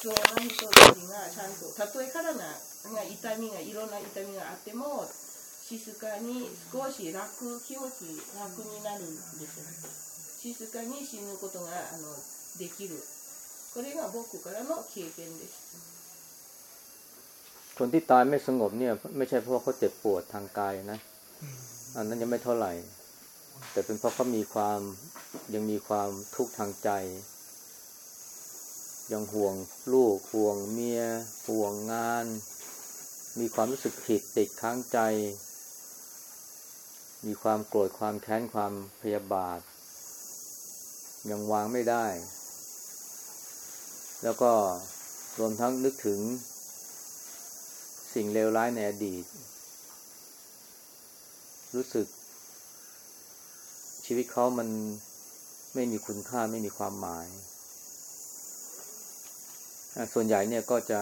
重な人たちがちゃんとたとえ体が痛みがいろんな痛みがあっても静かに少し楽気持ち楽になるんです静かに死ぬことがあのできるこれが僕からの経験ですคนที่ตายไม่สงบเนี่ยไม่ใช่เพราะเขาเจ็บปวดทางกายนะอันนั้นยังไม่เท่าไหร่ แต่เป็นเพราะเขามีความยังมีความทุกข์ทางใจ ยังห่วงลูกห่วงเมีย ห่วงงาน มีความรู้สึกผิดติดค้างใจ มีความโกรธความแค้นความพยาบาท ยังวางไม่ได้ แล้วก็รวมทั้งนึกถึง สิ่งเลวร้ายในอดีต รู้สึก ชีวิตเขามันไม่มีคุณค่าไม่มีความหมาย ส่วนใหญ่เนี่ยก็จะ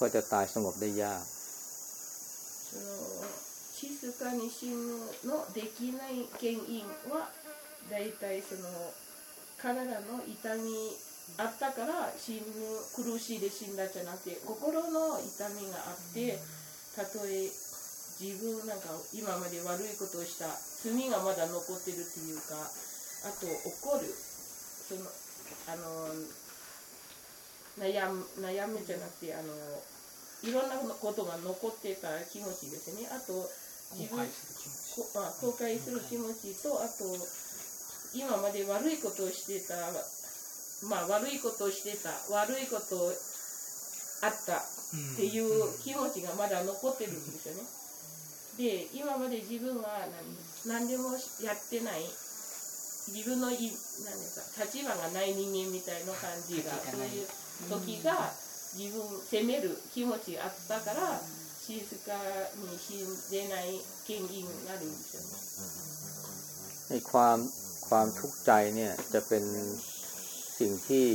ก็จะตายสงบได้ยาก静かに死ぬのできない原因はだいたいその体の痛みあったから死ぬ苦しいで死んだじゃなくて心の痛みがあってたとえ自分なんか今まで悪いことをした罪がまだ残ってるっていうかあと怒るそのあの 悩む悩むじゃなくてあのいろんなことが残ってた気持ちですね。あと自分後悔する気持ち。とあと今まで悪いことをしてたまあ悪いことをしてた悪いことあったっていう気持ちがまだ残ってるんですよね。で今まで自分が何何でもやってない自分のい何ですか立場がない人間みたいな感じがそういう時が自分を責める気持ちがあったから静かに死んでない権威になるんですよね。ความความทุกข์ใจเนี่ยจะเป็นสิ่งที่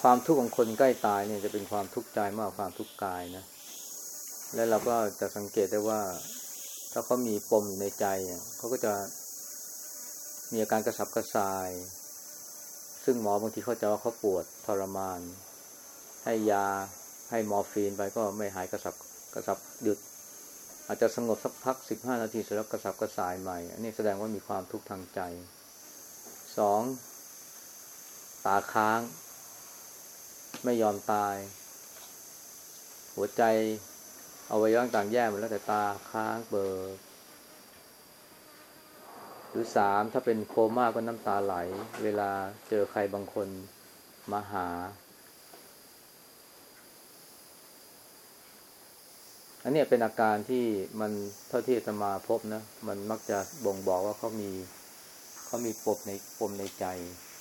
ความทุกข์ของคนใกล้ตายเนี่ยจะเป็นความทุกข์ใจมากกว่าความทุกข์กายนะ และเราก็จะสังเกตได้ว่า ถ้าเขามีปมอยู่ในใจเขาก็จะมีอาการกระสับกระส่าย ซึ่งหมอบางทีเขาจะว่าเขาปวดทรมาน ให้ยาให้มอร์ฟีนไปก็ไม่หายกระสับกระสับหยุด อาจจะสงบสักพักสิบห้านาทีเสร็จแล้วกระสับกระส่ายใหม่ อันนี้แสดงว่ามีความทุกข์ทางใจสองตาค้าง ไม่ยอมตาย หัวใจเอาไว้ย่างต่างแย่หมดแล้วแต่ตาค้างเบอร์ หรือสามถ้าเป็นโคม่าก็น้ำตาไหล เวลาเจอใครบางคนมาหา อันนี้เป็นอาการที่มันเท่าที่จะมาพบนะ มันมักจะบ่งบอกว่าเขามีเขามีปมในปมในใจ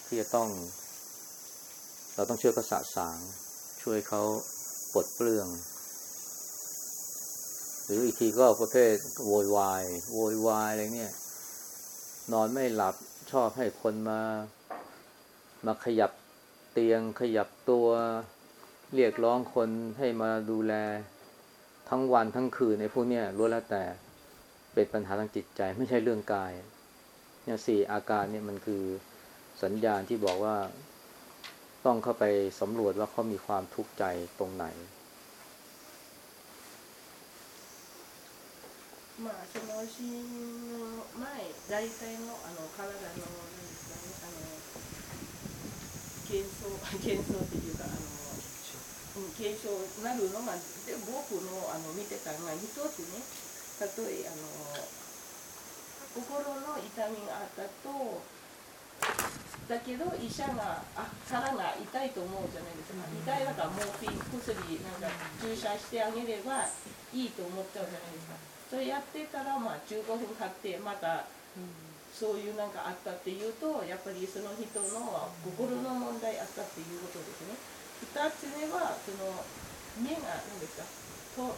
ที่จะต้อง เราต้องช่วยเขาสะสาง ช่วยเขาปลดเปลื้องหรืออีกทีก็ประเภทโวยวายโวยวายอะไรเนี่ย นอนไม่หลับชอบให้คนมา มาขยับเตียงขยับตัว เรียกร้องคนให้มาดูแลทั้งวันทั้งคืนในพวกนี้ยล้วนแล้วแต่เป็นปัญหาทางจิตใจไม่ใช่เรื่องกายเนี่ยสี่อาการเนี่ยมันคือสัญญาณที่บอกว่าต้องเข้าไปสำรวจว่าเขามีความทุกข์ใจตรงไหนหมาชสมอชิน 大体のあの体の何ですかね、あの幻想、幻想っていうか、あの現象なるのが、で僕のあの見てたのが一つね、例えあの心の痛みがあったと、だけど医者があ腹が痛いと思うじゃないですか、痛いだからモーフィン薬なんか注射してあげればいいと思っちゃうじゃないですか。それやってたらまあ15分経ってまたそういうなんかあったっていうとやっぱりその人の心の問題あったっていうことですね。2つ目はその目が何ですか？と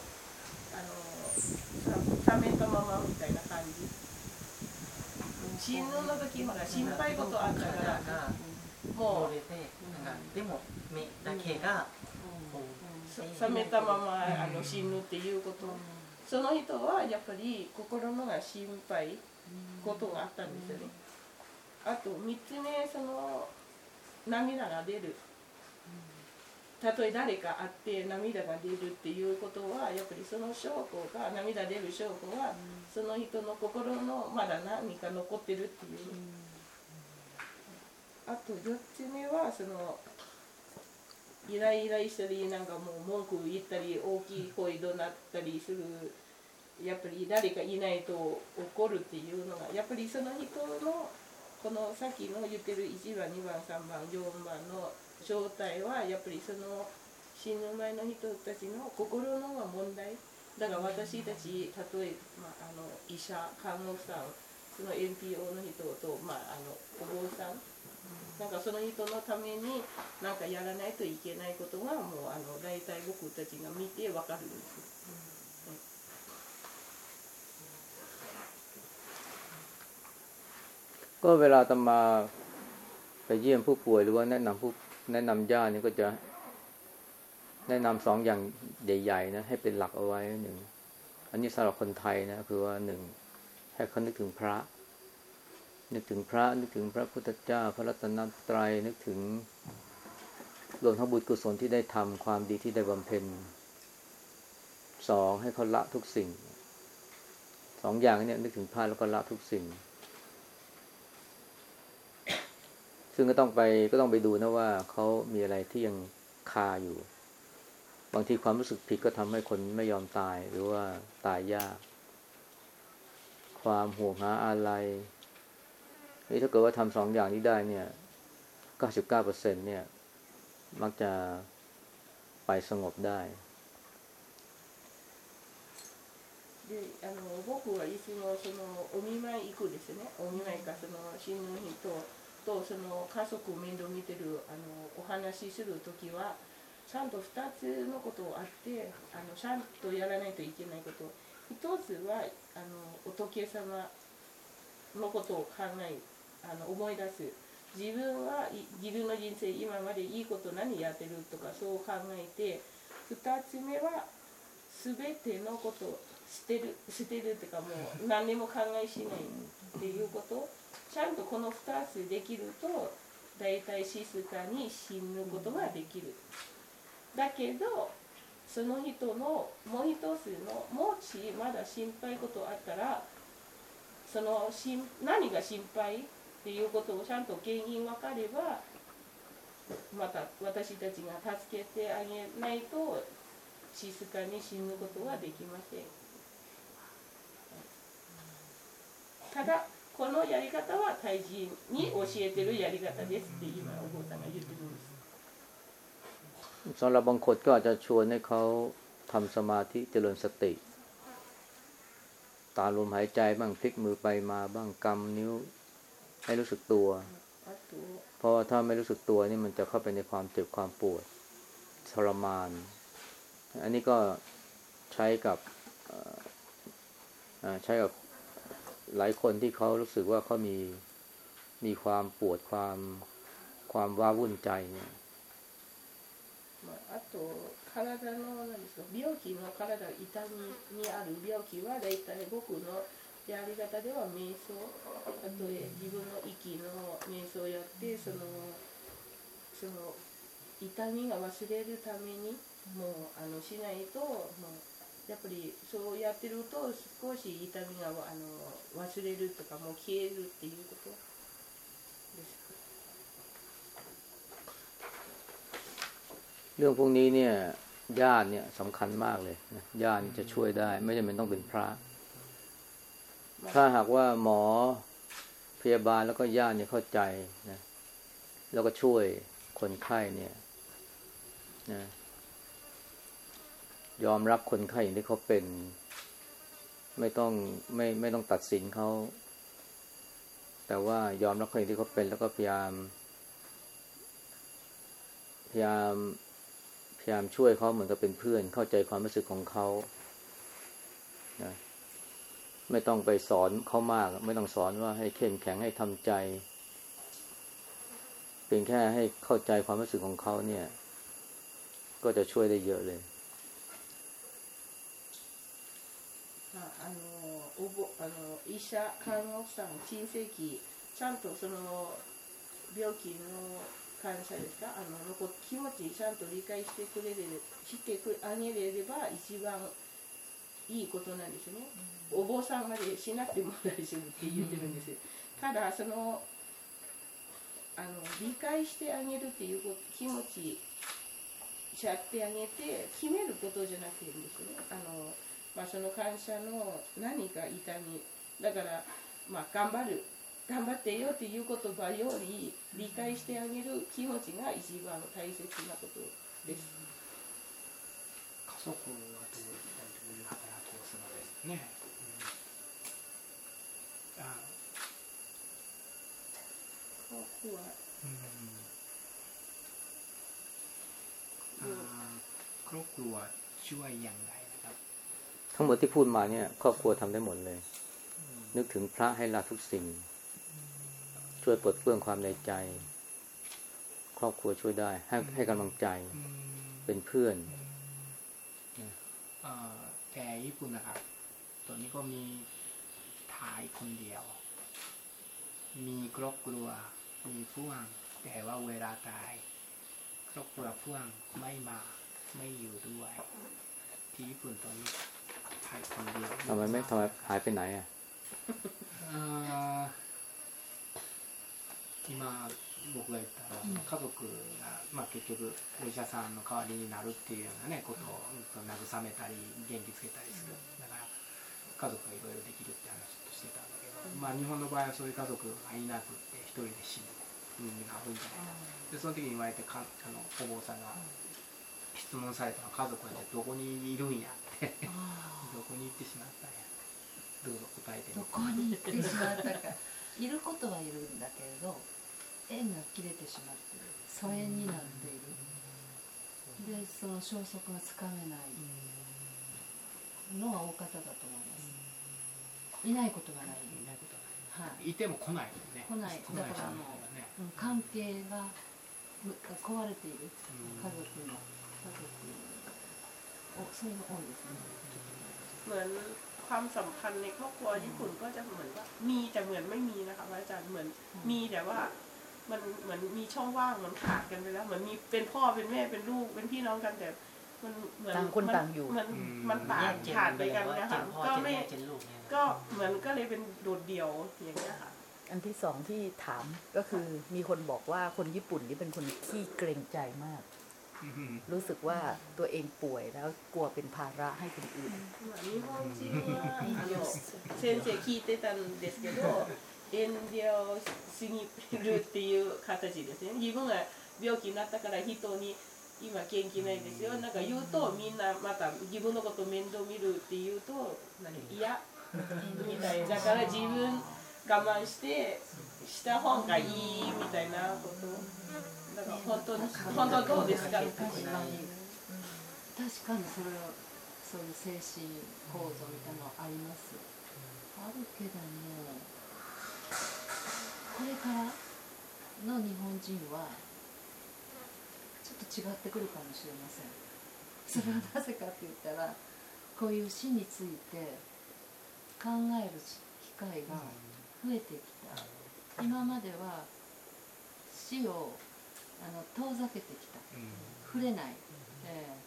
あの冷めたままみたいな感じ。死ぬの時ほら心配事あったからもうでも目だけが冷めたままあの死ぬっていうこと。その人はやっぱり心のが心配ことがあったんですよね。あと3つ目その涙が出る。たとえ誰か会って涙が出るっていうことはやっぱりその証拠が涙出る証拠は、その人の心のまだ何か残ってるっていう、あと4つ目はそのイライラしたりなんかもう文句言ったり大きい声怒鳴ったりするやっぱり誰かいないと怒るっていうのがやっぱりその人のこのさっきの言ってる1番2番3番4番の状態はやっぱりその死ぬ前の人たちの心の問題だから私たち例え、まあ、あの医者看護師さんその NPO の人と、まあ、あのお坊さんなんかその人のためになんかやらないといけないことがもうあの大体僕たちが見てわかるんです ก็เวลาตมาไปเยี่ยมผู้ป่วยหรือว่าแนะนำผู้แนะนำญาตินี่ก็จะ แนะนำสองอย่างใหญ่ๆนะให้เป็นหลักเอาไว้หนึ่งอันนี้สำหรับคนไทยนะคือว่าหนึ่งให้เขานึกถึงพระ นึกถึงพระนึกถึงพระพุทธเจ้า พระรัตนตรัยนึกถึงรวมทั้งบุญกุศลที่ได้ทำความดีที่ได้บำเพ็ญสองให้เขาละทุกสิ่งสองอย่างเนี่ยนึกถึงพระแล้วก็ละทุกสิ่งซึ่งก็ต้องไปก็ต้องไปดูนะว่าเขามีอะไรที่ยังคาอยู่ บางทีความรู้สึกผิดก็ทำให้คนไม่ยอมตายหรือว่าตายยาก ความห่วงหาอะไรนี่ถ้าเกิดว่าทำสองอย่างนี้ได้เนี่ยเก้าสิบเก้าเปอร์เซ็นเนี่ย มักจะไปสงบได้ であの僕はいつもそのお見舞い行くですねお見舞いかその死ぬ人と とその家族を面倒見てるあのお話しする時はちゃんと2つのことをあってあのちゃんとやらないといけないこと。一つはあの仏様のことを考えあの思い出す。自分は自分の人生今までいいこと何やってるとかそう考えて2つ目は全てのことを捨てる捨てるっていうかもう何にも考えしないっていうこと。ちゃんとこの2つできると大体静かに死ぬことができる。だけどその人のもう一つのもしまだ心配事あったらその心何が心配っていうことをちゃんと原因分かればまた私たちが助けてあげないと静かに死ぬことはできません。ただこのやり方は胎児に教えてるやり方ですって今お坊さんが言ってるんです สำหรับบางคนก็อาจจะชวนให้เขาทำสมาธิเจริญสติ ตามลมหายใจบ้างพลิกมือไปมาบ้างกำนิ้วให้รู้สึกตัว あと เพราะว่าถ้าไม่รู้สึกตัวนี่มันจะเข้าไปในความเจ็บความปวดทรมาน อันนี้ก็ใช้กับเอ่อเอ่อใช้กับ หลายคนที่เขารู้สึกว่าเขามีมีความปวดความความว้าวุ่นใจเนี่ย まあ、あと体の何ですか病気の体痛みにある病気は大体僕のやり方では瞑想たとえ自分の息の瞑想をやってそのその痛みが忘れるためにもうあのしないともう やっぱりそうやってると少し痛みがあの忘れるとかもう消えるっていうことです。 เรื่องพวกนี้เนี่ยญาติเนี่ยสำคัญมากเลยนะญาตินี่จะช่วยได้ ไม่จำเป็นต้องเป็นพระ ถ้าหากว่าหมอพยาบาลแล้วก็ญาติเนี่ยเข้าใจนะแล้วก็ช่วยคนไข้เนี่ยนะ ยอมรับคนไข้อย่างที่เขาเป็น ไม่ต้องไม่ไม่ต้องตัดสินเขา แต่ว่ายอมรับเขาอย่างที่เขาเป็น แล้วก็พยายาม พยายามพยายามช่วยเขาเหมือนกับเป็นเพื่อน เข้าใจความรู้สึกของเขานะไม่ต้องไปสอนเขามาก ไม่ต้องสอนว่าให้เข้มแข็งให้ทำใจเพียงแค่ให้เข้าใจความรู้สึกของเขาเนี่ย ก็จะช่วยได้เยอะเลย まあ、あのおぼあの医者看護師さん親戚ちゃんとその病気の感謝ですか？あのこう気持ちちゃんと理解してくれるしてくあげれれば一番いいことなんですね、お坊さんまでしなくても大丈夫って言ってるんですよ。ただそのあの理解してあげるっていうこと気持ちしゃってあげて決めることじゃなくていいんですねあの、まあ、その感謝の何か痛みだから、まあ、頑張る頑張ってよっていう言葉より理解してあげる気持ちが一番大切なことです、家族はどう一体どういう働きをするのですかね、うん、あครอบครัว อืมอ่าครอบครัวช่วยอย่างไรนะครับ ทั้งหมดที่พูดมาเนี่ยครอบครัวทำได้หมดเลย นึกถึงพระให้ละทุกสิ่ง ช่วยปลดเปลื้องความในใจ ครอบครัวช่วยได้ ให้ให้กำลังใจเป็นเพื่อนอแต่ญี่ปุ่นนะครับตอนนี้ก็มีทายคนเดียว มีครอบครัว มีพ่วง แต่ว่าเวลาตาย ครอบครัวพ่วงไม่มา ไม่อยู่ด้วย ที่ญี่ปุ่นตอนนี้ ทายคนเดียว ทำไมไม่ทำไมหายไปไหนอ่ะ あー今僕が言ったら、その家族が、まあ、結局お医者さんの代わりになるっていうようなねことを、うんと慰めたり元気つけたりする、だから家族がいろいろできるって話をしてたんだけど、まあ、日本の場合はそういう家族がいなくって一人で死ぬ人間が多いんじゃないかでその時に言われてかあのお坊さんが質問されたのは家族はじゃあどこにいるんやって どこに行ってしまったんやどうぞ答えてどこに行ってしまったか。いることはいるんだけれど縁が切れてしまってる。疎遠になっている。でその消息がつかめない。のは大方だと思います。いないことがない。いないことははい。ない。いても来ないもんね。来ない。だからあの人だねうん関係がむ壊れている。うん家族の家族お อกสู้อ่อนเหมือนความสัมพัญในครอบครัวญี่ปุ่นก็จะเหมือนว่ามีแต่เหมือนไม่มีนะคะอาจารย์เหมือนมีแต่ว่ามันเหมือนมีช่องว่างเหมือนขาดกันไปแล้ว เหมือนมีเป็นพ่อเป็นแม่เป็นลูกเป็นพี่น้องกันแต่มันเหมือนต่างคนต่างอยู่มันมันต่างขาดไปกันนะคะก็ไม่ก็เหมือนก็เลยเป็นโดดเดี่ยวอย่างเงี้ยค่ะ อันที่สองที่ถามก็คือมีคนบอกว่าคนญี่ปุ่นนี่เป็นคนขี้เกรงใจมาก รู้สึกว่าตัวเองป่วยแล้วกลัวเป็นภาระให้คนอื่น まあ日本人はあの先生聞いてたんですけど遠慮しすぎるっていう形ですね自分が病気になったから人に今元気ないですよなんか言うとみんなまた自分のこと面倒見るって言うと何嫌みたいだから自分我慢してした方がいいみたいなこと 本当に本当どうですか確かに確かにそれはそういう精神構造みたいなのありますあるけどもこれからの日本人はちょっと違ってくるかもしれません。それはなぜかって言ったらこういう死について考える機会が増えてきた今までは死をあの遠ざけてきた触れない、ええ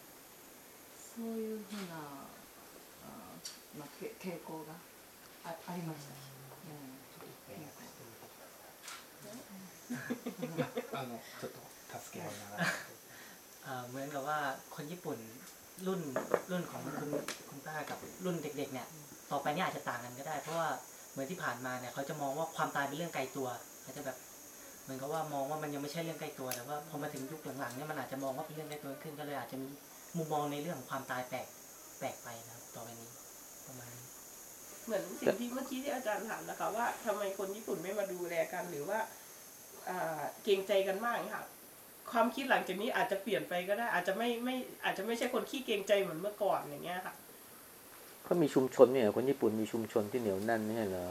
そういうふうなあ、まあ、け傾向があありました、えあのちょっと助け合いながら อ่าเหมือนกับว่าคนญี่ปุ่นรุ่นรุ่นของคุณคุณป้ากับรุ่นเด็ก ๆ เนี่ย ต่อไปเนี่ยอาจจะต่างกันก็ได้ เพราะว่าเหมือนที่ผ่านมาเนี่ยเขาจะมองว่าความตายเป็นเรื่องไกลตัวเขาจะแบบ เหมือนกับว่ามองว่ามันยังไม่ใช่เรื่องใกล้ตัวแต่ว่าพอมาถึงยุคหลังๆเนี่ยมันอาจจะมองว่าเป็นเรื่องใกล้ตัวขึ้นก็เลยอาจจะมีมุมมองในเรื่องของความตายแปลกแปลกไปนะครับต่อไปนี้ประมาณนี้เหมือนสิ่งที่เมื่อกี้ที่อาจารย์ถามนะคะ ว่าทำไมคนญี่ปุ่นไม่มาดูแลกันหรือว่าอ่าเกรงใจกันมากค่ะความคิดหลังจากนี้อาจจะเปลี่ยนไปก็ได้ อาจจะไม่ไม่อาจจะไม่ใช่คนขี้เกรงใจเหมือนเมื่อก่อนอย่างเงี้ยค่ะเขามีชุมชนเนี่ยคนญี่ปุ่นมีชุมชนที่เหนียวแน่นไม่ใช่เหรอ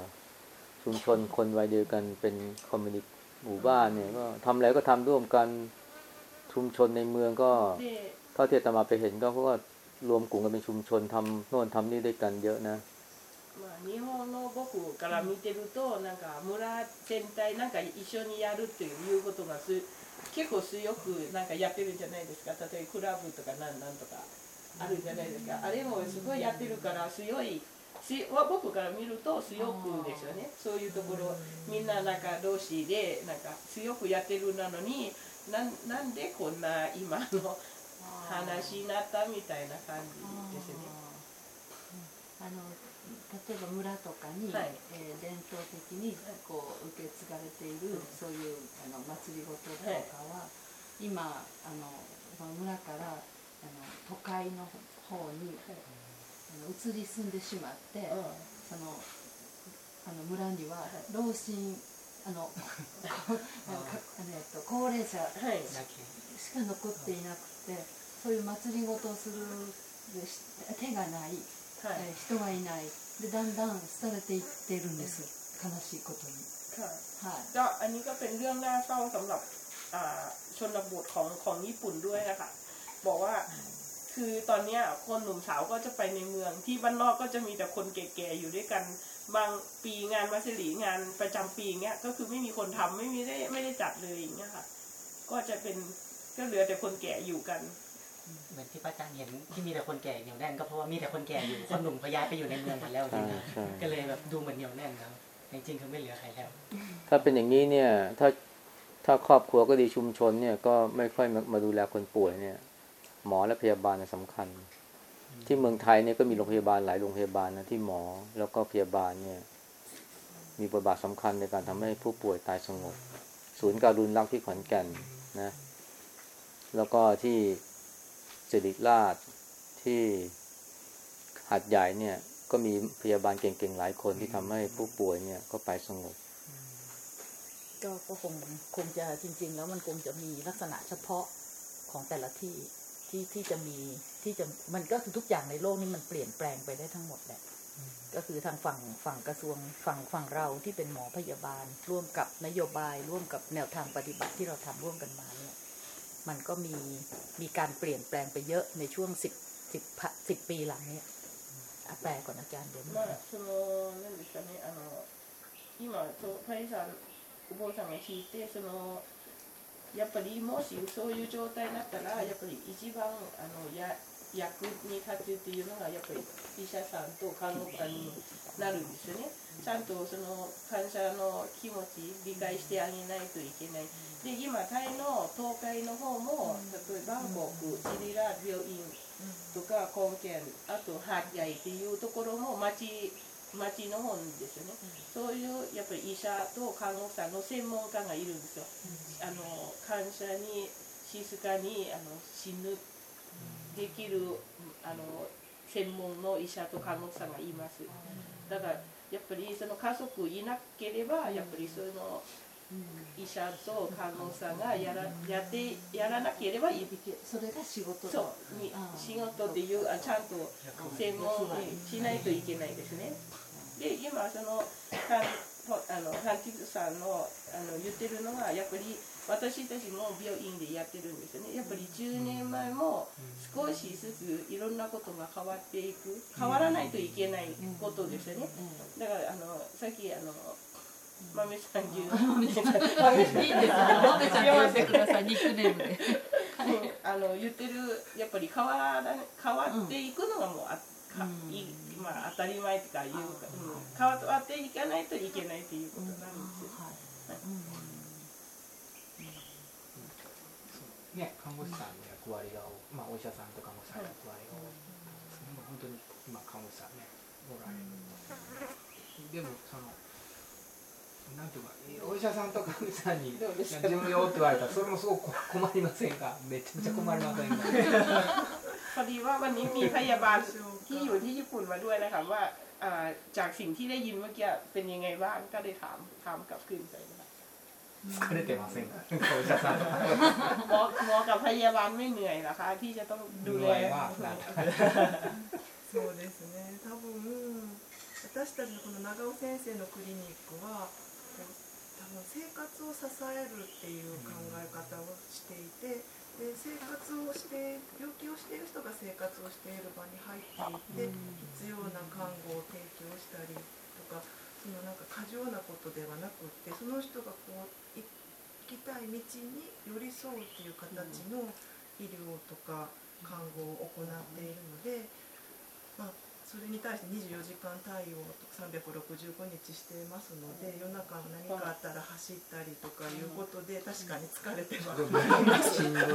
ชุมชนคนวัยเดียวกันเป็นคอมมิวนิต หมู่บ้านเนี่ยก็ทำอะไรก็ทำร่วมกันชุมชนในเมืองก็ で เท่าที่อาตมาไปเห็นก็เพราะว่ารวมกลุ่มกันเป็นชุมชนทำโน่นทำนี่ด้วยกันเยอะนะ まあ、日本の僕から見てるとなんか村全体なんか一緒にやるっていうことがす 結構強くなんかやってるんじゃないですか例えばクラブとかなんなんとかあるじゃないですかあれもすごいやってるから強い しは僕から見ると強くですよね。そういうところみんななんか同士でなんか強くやってるなのになんなんでこんな今の話になったみたいな感じですね。あの例えば村とかに、はい。えー伝統的にこう受け継がれている、そういうあの祭りごととかは、今あのその村からあの都会の方に、あの移り住んでしまって、うんそのあの村には老人あのこあのかあのえっと高齢者はいだけしか残っていなくてそういう祭りごとをするでし手がない、はいえー人がいないでだんだん廃れていってるんです悲しいことにค่ะ はい ก็อันนี้ก็เป็นเรื่องน่าเศร้าสำหรับอ่าชนบทของของญี่ปุ่นด้วยนะคะบอกว่า คือตอนเนี้ยคนหนุ่มสาวก็จะไปในเมือง ที่บ้านนอกก็จะมีแต่คนแก่ๆอยู่ด้วยกัน บางปีงานมาสลีงานประจำปีเงี้ยก็คือไม่มีคนทำไม่มีได้ไม่ได้จัดเลยอย่างเงี้ยค่ะ ก็จะเป็นก็เหลือแต่คนแก่อยู่กันเหมือนที่พระอาจารย์เห็นที่มีแต่คนแก่เหนียวแน่นก็เพราะว่ามีแต่คนแก่อยู่คนหนุ่มเขาย้ายไปอยู่ในเมืองหมดแล้วทีใช่นี้ใช่ก็เลยแบบดูเหมือนเหนียวแน่นครับจริงๆคือไม่เหลือใครแล้ว ถ้าเป็นอย่างนี้เนี่ยถ้าถ้าครอบครัวก็ดีชุมชนเนี่ยก็ไม่ค่อยมามาดูแลคนป่วยเนี่ย หมอและพยาบาลสำคัญ ที่เมืองไทยเนี่ยก็มีโรงพยาบาลหลายโรงพยาบาลนะที่หมอแล้วก็พยาบาลเนี่ย มีบทบาทสำคัญในการทำให้ผู้ป่วยตายสงบ ศูนย์การุณรักที่ขอนแก่นนะ แล้วก็ที่สิริราชที่หัดใหญ่เนี่ย ก็มีพยาบาลเก่งๆหลายคนที่ทำให้ผู้ป่วยเนี่ยก็ไปสงบก็คงคงจะจริง ๆ แล้วมันคงจะมีลักษณะเฉพาะของแต่ละที่ ที่ที่จะมีที่จะมันก็คือทุกอย่างในโลกนี้มันเปลี่ยนแปลงไปได้ทั้งหมดแหละก็คือทางฝั่งฝั่งกระทรวงฝั่งฝั่งเราที่เป็นหมอพยาบาล ร่วมกับนโยบาย ร่วมกับแนวทางปฏิบัติที่เราทำร่วมกันมาเนี่ย มันก็มีมีการเปลี่ยนแปลงไปเยอะในช่วงสิบสิบสิบปีหลังเนี่ยอ่ะแปลก่อนอาจารย์เดี๋ยว まあその何ですかねあの今とパイさんお坊さんが聞いてその やっぱりもしそういう状態になったらやっぱり一番あのや役に立つっていうのがやっぱり医者さんと看護師さんになるんですよね。ちゃんとその患者の気持ち理解してあげないといけない。で今タイの東海の方も例えばバンコクシリラ病院とか根県あとハッヤイっていうところも町町の方ですよね、そういうやっぱり医者と看護師さんの専門家がいるんですよ、あの患者に静かにあの死ぬできるあの専門の医者と看護師さんがいます。だからやっぱりその家族いなければやっぱりその医者と看護師さんがやらやってやらなければいそれが仕事。だそう。仕事っていうあちゃんと専門にしないといけないですね。で今そのあのカンティスさんのあの言ってるのがやっぱり私たちも病院でやってるんですよね。やっぱり10年前も少しずついろんなことが変わっていく変わらないといけないことですよね。だからあのさっきあの豆さん言う豆さんいいんですよまめちゃんって呼んでください ニックネームでうんあの言ってるやっぱり変わら変わっていくのがもうあ、かうん。いまあ、当たり前とかいうか、うん、変わっていかないといけないということなん。ですよ。ね、看護師さん。の役割が、まあ、お医者さん。と看護師さん。の役割が多いですね、本当に今看護師さん。ねおられるでもそのなんていうかお医者さんとか神さんに自分よって言われたらそれもすごく困りませんかめちゃくちゃ困りませんかพอดีว่าวันนี้มีพยาบาลที่อยู่ที่ญี่ปุ่นมาด้วยนะคะว่าจากสิ่งที่ได้ยินเมื่อกี้เป็นยังไงบ้างก็เลยถามถามกลับคืนไปนะคะ疲れてませんかお医者さんหมอหมอกับพยาบาลไม่เหนื่อยหรอคะที่จะต้องดูแลそうですね多分私たちのこの長尾先生のクリニックは多分生活を支えるっていう考え方をしていてで生活をして病気をしている人が生活をしている場に入っていって必要な看護を提供したりとかそのなんか過剰なことではなくってその人がこう生ききたい道に寄り添うっていう形の医療とか看護を行っているので、まあ、それに対して24時間対応と365日してますので夜中何かあったら走ったりとかいうことで確かに疲れてます、うん、でも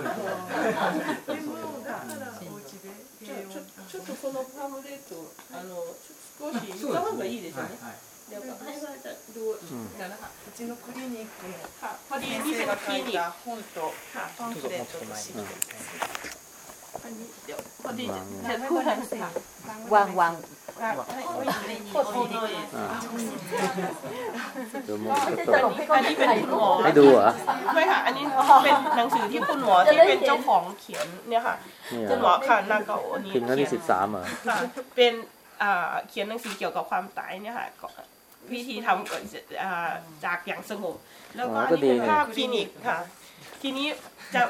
だお家でちょっとこのパームデート、あの少し方がいいですね、うちのクリニックの先生が書いた本とパンフレットとです。 อันนี้เดี๋ยวพอดีวางจะพูดทางค่ะวางวางค่ะให้โอ้ยโคตรดีอ่าดูมุมอัก็ตกนนี้เป็นคุณหมอให้ดูเหรอไม่ค่ะ อันนี้เป็นหนังสือที่คุณหมอที่เป็นเจ้าของเขียนเนี่ยค่ะนี่เหรคุณหมออค่ะนากาโอนี่พิมพ์ครั้งที่เขีสิยนบสามเหรอค่ะเป็นอ่าเขียนหนังสือเกี่ยวกับความตายเนี่ยค่ะก็วิธีทำก่อนอ่าจากอย่างสงบ แล้วก็อ๋ออันก็นี้ดีเป็นไงภาพคลินิกค่ะ ทีนี้จะ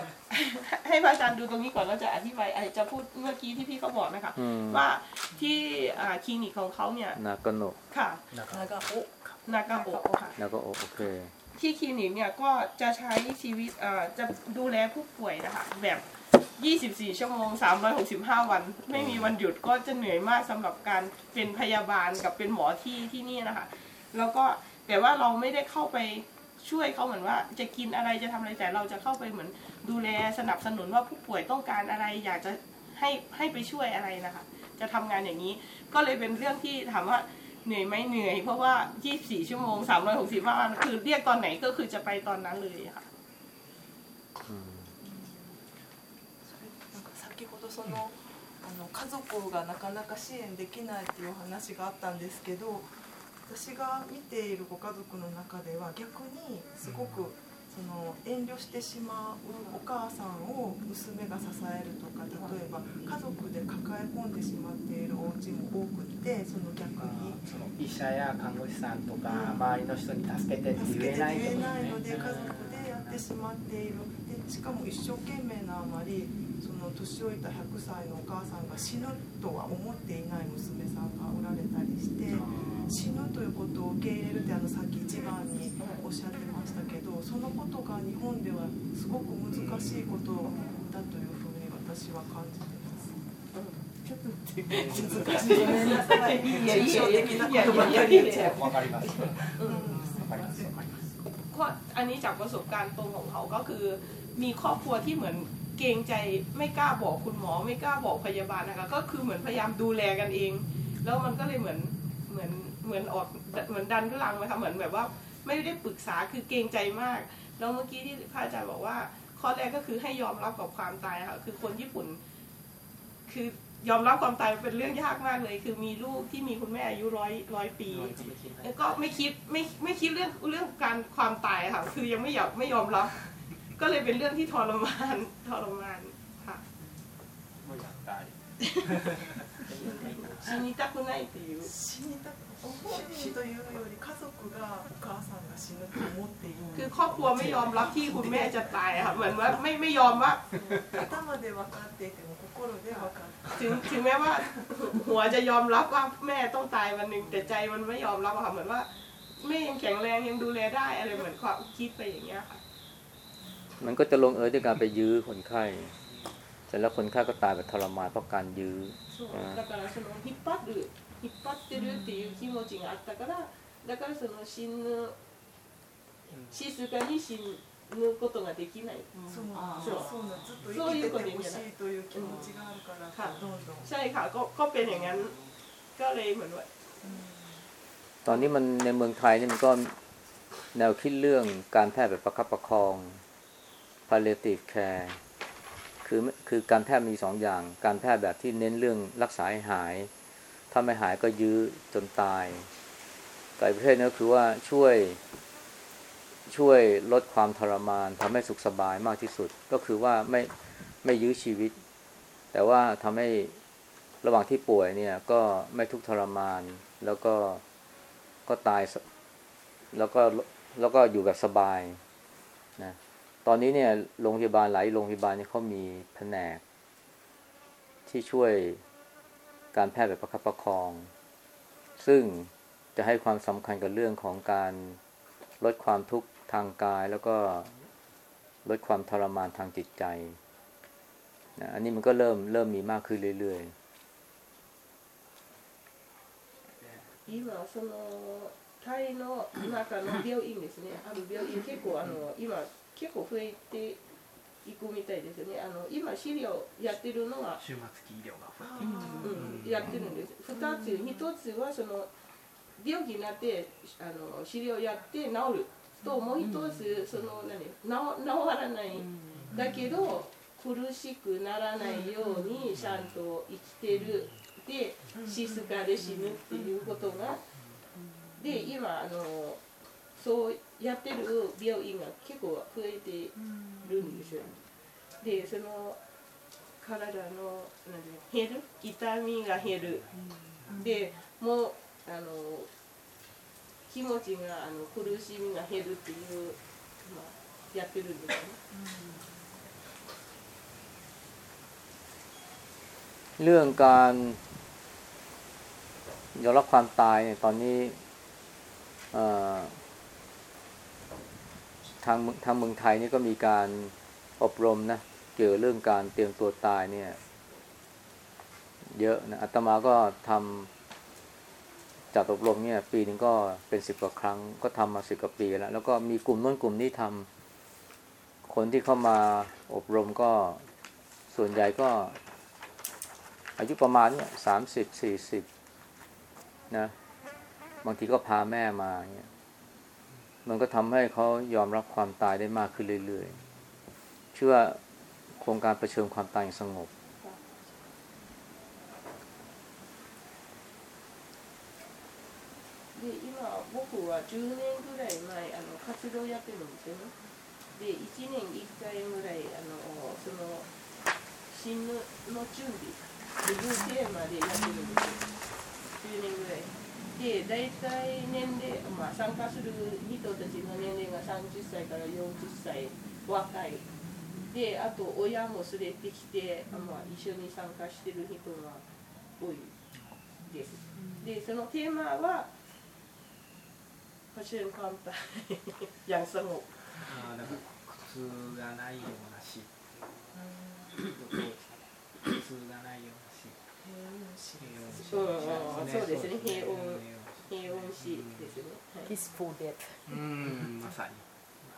ให้พระอาจารย์ดูตรงนี้ก่อนแล้วจะอธิบายอาจจะพูดเมื่อกี้ที่พี่เขาบอกนะคะอืมว่าที่อ่าคลินิกของเขาเนี่ยนากโนะค่ะนะครับนากาโอนากาโอะค่ะนากโอะโอเคที่คลินิกเนี่ยก็จะใช้ชีวิตเอ่อจะดูแลผู้ป่วยนะคะแบบ 24 ชั่วโมง 365 วัน ไม่มีวันหยุดก็จะเหนื่อยมากสำหรับการเป็นพยาบาลกับเป็นหมอที่ที่นี่นะคะ แล้วก็แต่ว่าเราไม่ได้เข้าไปช่วยเขาเหมือนว่าจะกินอะไรจะทำอะไรแต่เราจะเข้าไปเหมือน ดูแลสนับสนุนว่าผู้ป่วยต้องการอะไร อยากจะให้ให้ไปช่วยอะไรนะคะ จะทำงานอย่างนี้ ก็เลยเป็นเรื่องที่ถามว่าเหนื่อยไหมเหนื่อย เพราะว่า 24 ชั่วโมง 365 วันคือเรียกตอนไหนก็คือจะไปตอนนั้นเลยค่ะ อืม なんか先ほどそのあの家族がなかなか支援できないっていう話があったんですけど私が見ているご家族の中では逆にすごく その遠慮してしまうお母さんを娘が支えるとか例えば家族で抱え込んでしまっているお家も多くってその逆にその医者や看護師さんとか周りの人に助けてって助けて言えないと言えかねないので家族でやってしまっている。でしかも一生懸命なあまりその年老いた100歳のお母さんが死ぬとは思っていない娘さんがおられたりして死ぬということを受け入れるってあのさっき一番におっしゃってましたけどそのことが日本ではすごく難しいことだというふうに私は感じてます。難しい。ごめんなさい。抽象的なことばかり言っちゃう。わかりますわうんかりますわかります ก็อันนี้จากประสบการณ์ตรงของเขาก็คือ มีครอบครัวที่เหมือนเกรงใจไม่กล้าบอกคุณหมอ ไม่กล้าบอกพยาบาลนะคะ ก็คือเหมือนพยายามดูแลกันเอง แล้วมันก็เลยเหมือนเหมือนเหมือนออกเหมือนดันทุลังไหมคะเหมือนแบบว่า ไม่ได้ปรึกษาคือเกรงใจมาก แล้วเมื่อกี้ที่พระอาจารย์บอกว่า ข้อแรกก็คือให้ยอมรับกับความตายค่ะคือคนญี่ปุ่น คือยอมรับความตายเป็นเรื่องยากมากเลย คือมีลูกที่มีคุณแม่อายุร้อยร้อยปี แล้วก็ไม่คิดไม่ไม่คิดเรื่องเรื่องการความตายค่ะ คือยังไม่อยากไม่ยอมรับ ก็เลยเป็นเรื่องที่ทรมานทรมานค่ะ もうやったり ชินิตะคุไนっていう死にたく思うというより家族がお母さんが死ぬと思ってい คือ る ครอบครัวไม่ยอมรับที่คุณแม่จะตายค่ะ เหมือนว่าไม่ไม่ยอมว่า 頭で分かっていても心で分かって ถึงถึงแม้ว่า หัวจะยอมรับว่าแม่ต้องตายวันหนึ่งแต่ใจมันไม่ยอมรับอะค่ะเหมือนว่าแม่ยังแข็งแรงยังดูแลได้อะไรเหมือนความคิดไปอย่างเงี้ยค่ะ มันก็จะลงเอยด้วยการไปยื้อคนไข้ เสร็จแล้วคนไข้ก็ตายแบบทรมานเพราะการยื้อ そうだからその引っ張る引っ張ってるっていう気持ちがあったからだからその死ぬ 静かに死ぬことができない、そうあーそうそうなんずっと生きててほしいという気持ちがあるからうんどんどん ใช่ค่ะก็ก็เป็นอย่างนั้น ก็เลยเหมือนว่า ตอนนี้มันในเมืองไทยนี่มันก็แนวคิดเรื่องการแพทย์แบบประคับประคอง palliative care คือคือการแพทย์มีสองอย่าง การแพทย์แบบที่เน้นเรื่องรักษาให้หาย ถ้าไม่หายก็ยื้อจนตายกับอีกประเภทนึงก็คือว่าช่วย ช่วยลดความทรมานทำให้สุขสบายมากที่สุด ก็คือว่าไม่ไม่ยื้อชีวิต แต่ว่าทำให้ระหว่างที่ป่วยเนี่ยก็ไม่ทุกข์ทรมานแล้วก็ก็ตายแล้วก็แล้วก็อยู่แบบสบายนะตอนนี้เนี่ยโรงพยาบาลหลายโรงพยาบาลเนี่ยเขามีแผนก ที่ช่วยการแพทย์แบบประคับประคอง ซึ่งจะให้ความสำคัญกับเรื่องของการลดความทุกข์ ทางกาย แล้วก็ ลดความทรมานทางจิตใจนะอันนี้มันก็เริ่มเริ่มมีมากขึ้นเรื่อย 今そのタイの中の病院ですねある病院結構あの今結構増えていくみたいですねあの今資料やってるのは、終末期医療が増えていくうん、やってるんです2つ1つはその病気になってあの治療やって治る ともう一つその何治治らない。だけど苦しくならないようにちゃんと生きてる。で静かで死ぬっていうことが。で今あのそうやってる病院が結構増えてるんですよ。でその体の減る？痛みが減る。でもうあの気持ちがあの苦しみが減るっていう、まあ、やってるんですよね。 ๆ เรื่องการยอมรับความตายเนี่ยตอนนี้เอ่อทางทางเมืองไทยนี่ก็มีการอบรมนะเกี่ยวกับเรื่องการเตรียมตัวตายเนี่ย เยอะนะอาตมาก็ทำ จัดอบรมเนี่ยปีหนึงก็เป็นสิบกว่าครั้ง ก็ทำมาสิบกว่าปีแล้ว แล้วก็มีกลุ่มน้นกลุ่มนี้ทำคนที่เข้ามาอบรมก็ส่วนใหญ่ก็ อายุประมาณเนี่ยสามสิบสี่สิบนะบางทีก็พาแม่มาเนี่ยมันก็ทำให้เขายอมรับความตายได้มากขึ้นเรื่อยๆ เชื่อโครงการประเชิญความตายอย่างสงบ 僕は10年ぐらい前あの活動やってるんですよ。ねで1年1回ぐらいあのその死ぬの準備っていうテーマでやってるんですよ。10年ぐらい。で大体年齢、まあ、参加する人たちの年齢が30歳から40歳若い。であと親も連れてきて、まあ、一緒に参加してる人が多いです。でそのテーマは ผชิญความตาย อย่างสงบ あーだから苦痛がないような死苦痛がないような死平穏死うんうんそうですね平穏平平穏死ですね、はい、 peaceful death うんまさに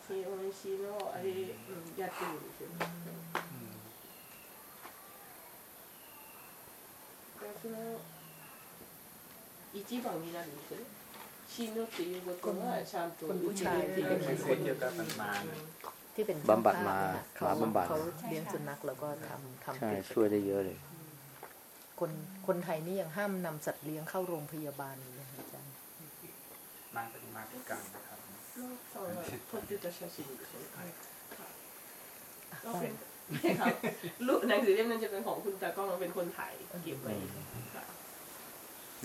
平穏死のあれ、うん、やってるんですよね、だからその一番になるんですよね ชีโนติโยโกะอาชามตัผู้ชาย ที่เป็นคนเกี่ยวกับปัาที่เป็นบำบัดมาขาบำบัด เขาเลี้ยงสุนัขแล้วก็ทำทำช่วยได้เยอะเลย คนคนไทยนี่ยังห้ามนำสัตว์เลี้ยงเข้าโรงพยาบาลเลยนะอาจารย์นางเป็นมาด้วยกันนะครับโลกสวยพจน์ตชาชินใช่ไหมคะก็เป็นครับลูกหนังสือเล่มนั้นจะเป็นของคุณตากล้องเป็นคนไทยเก็บไว้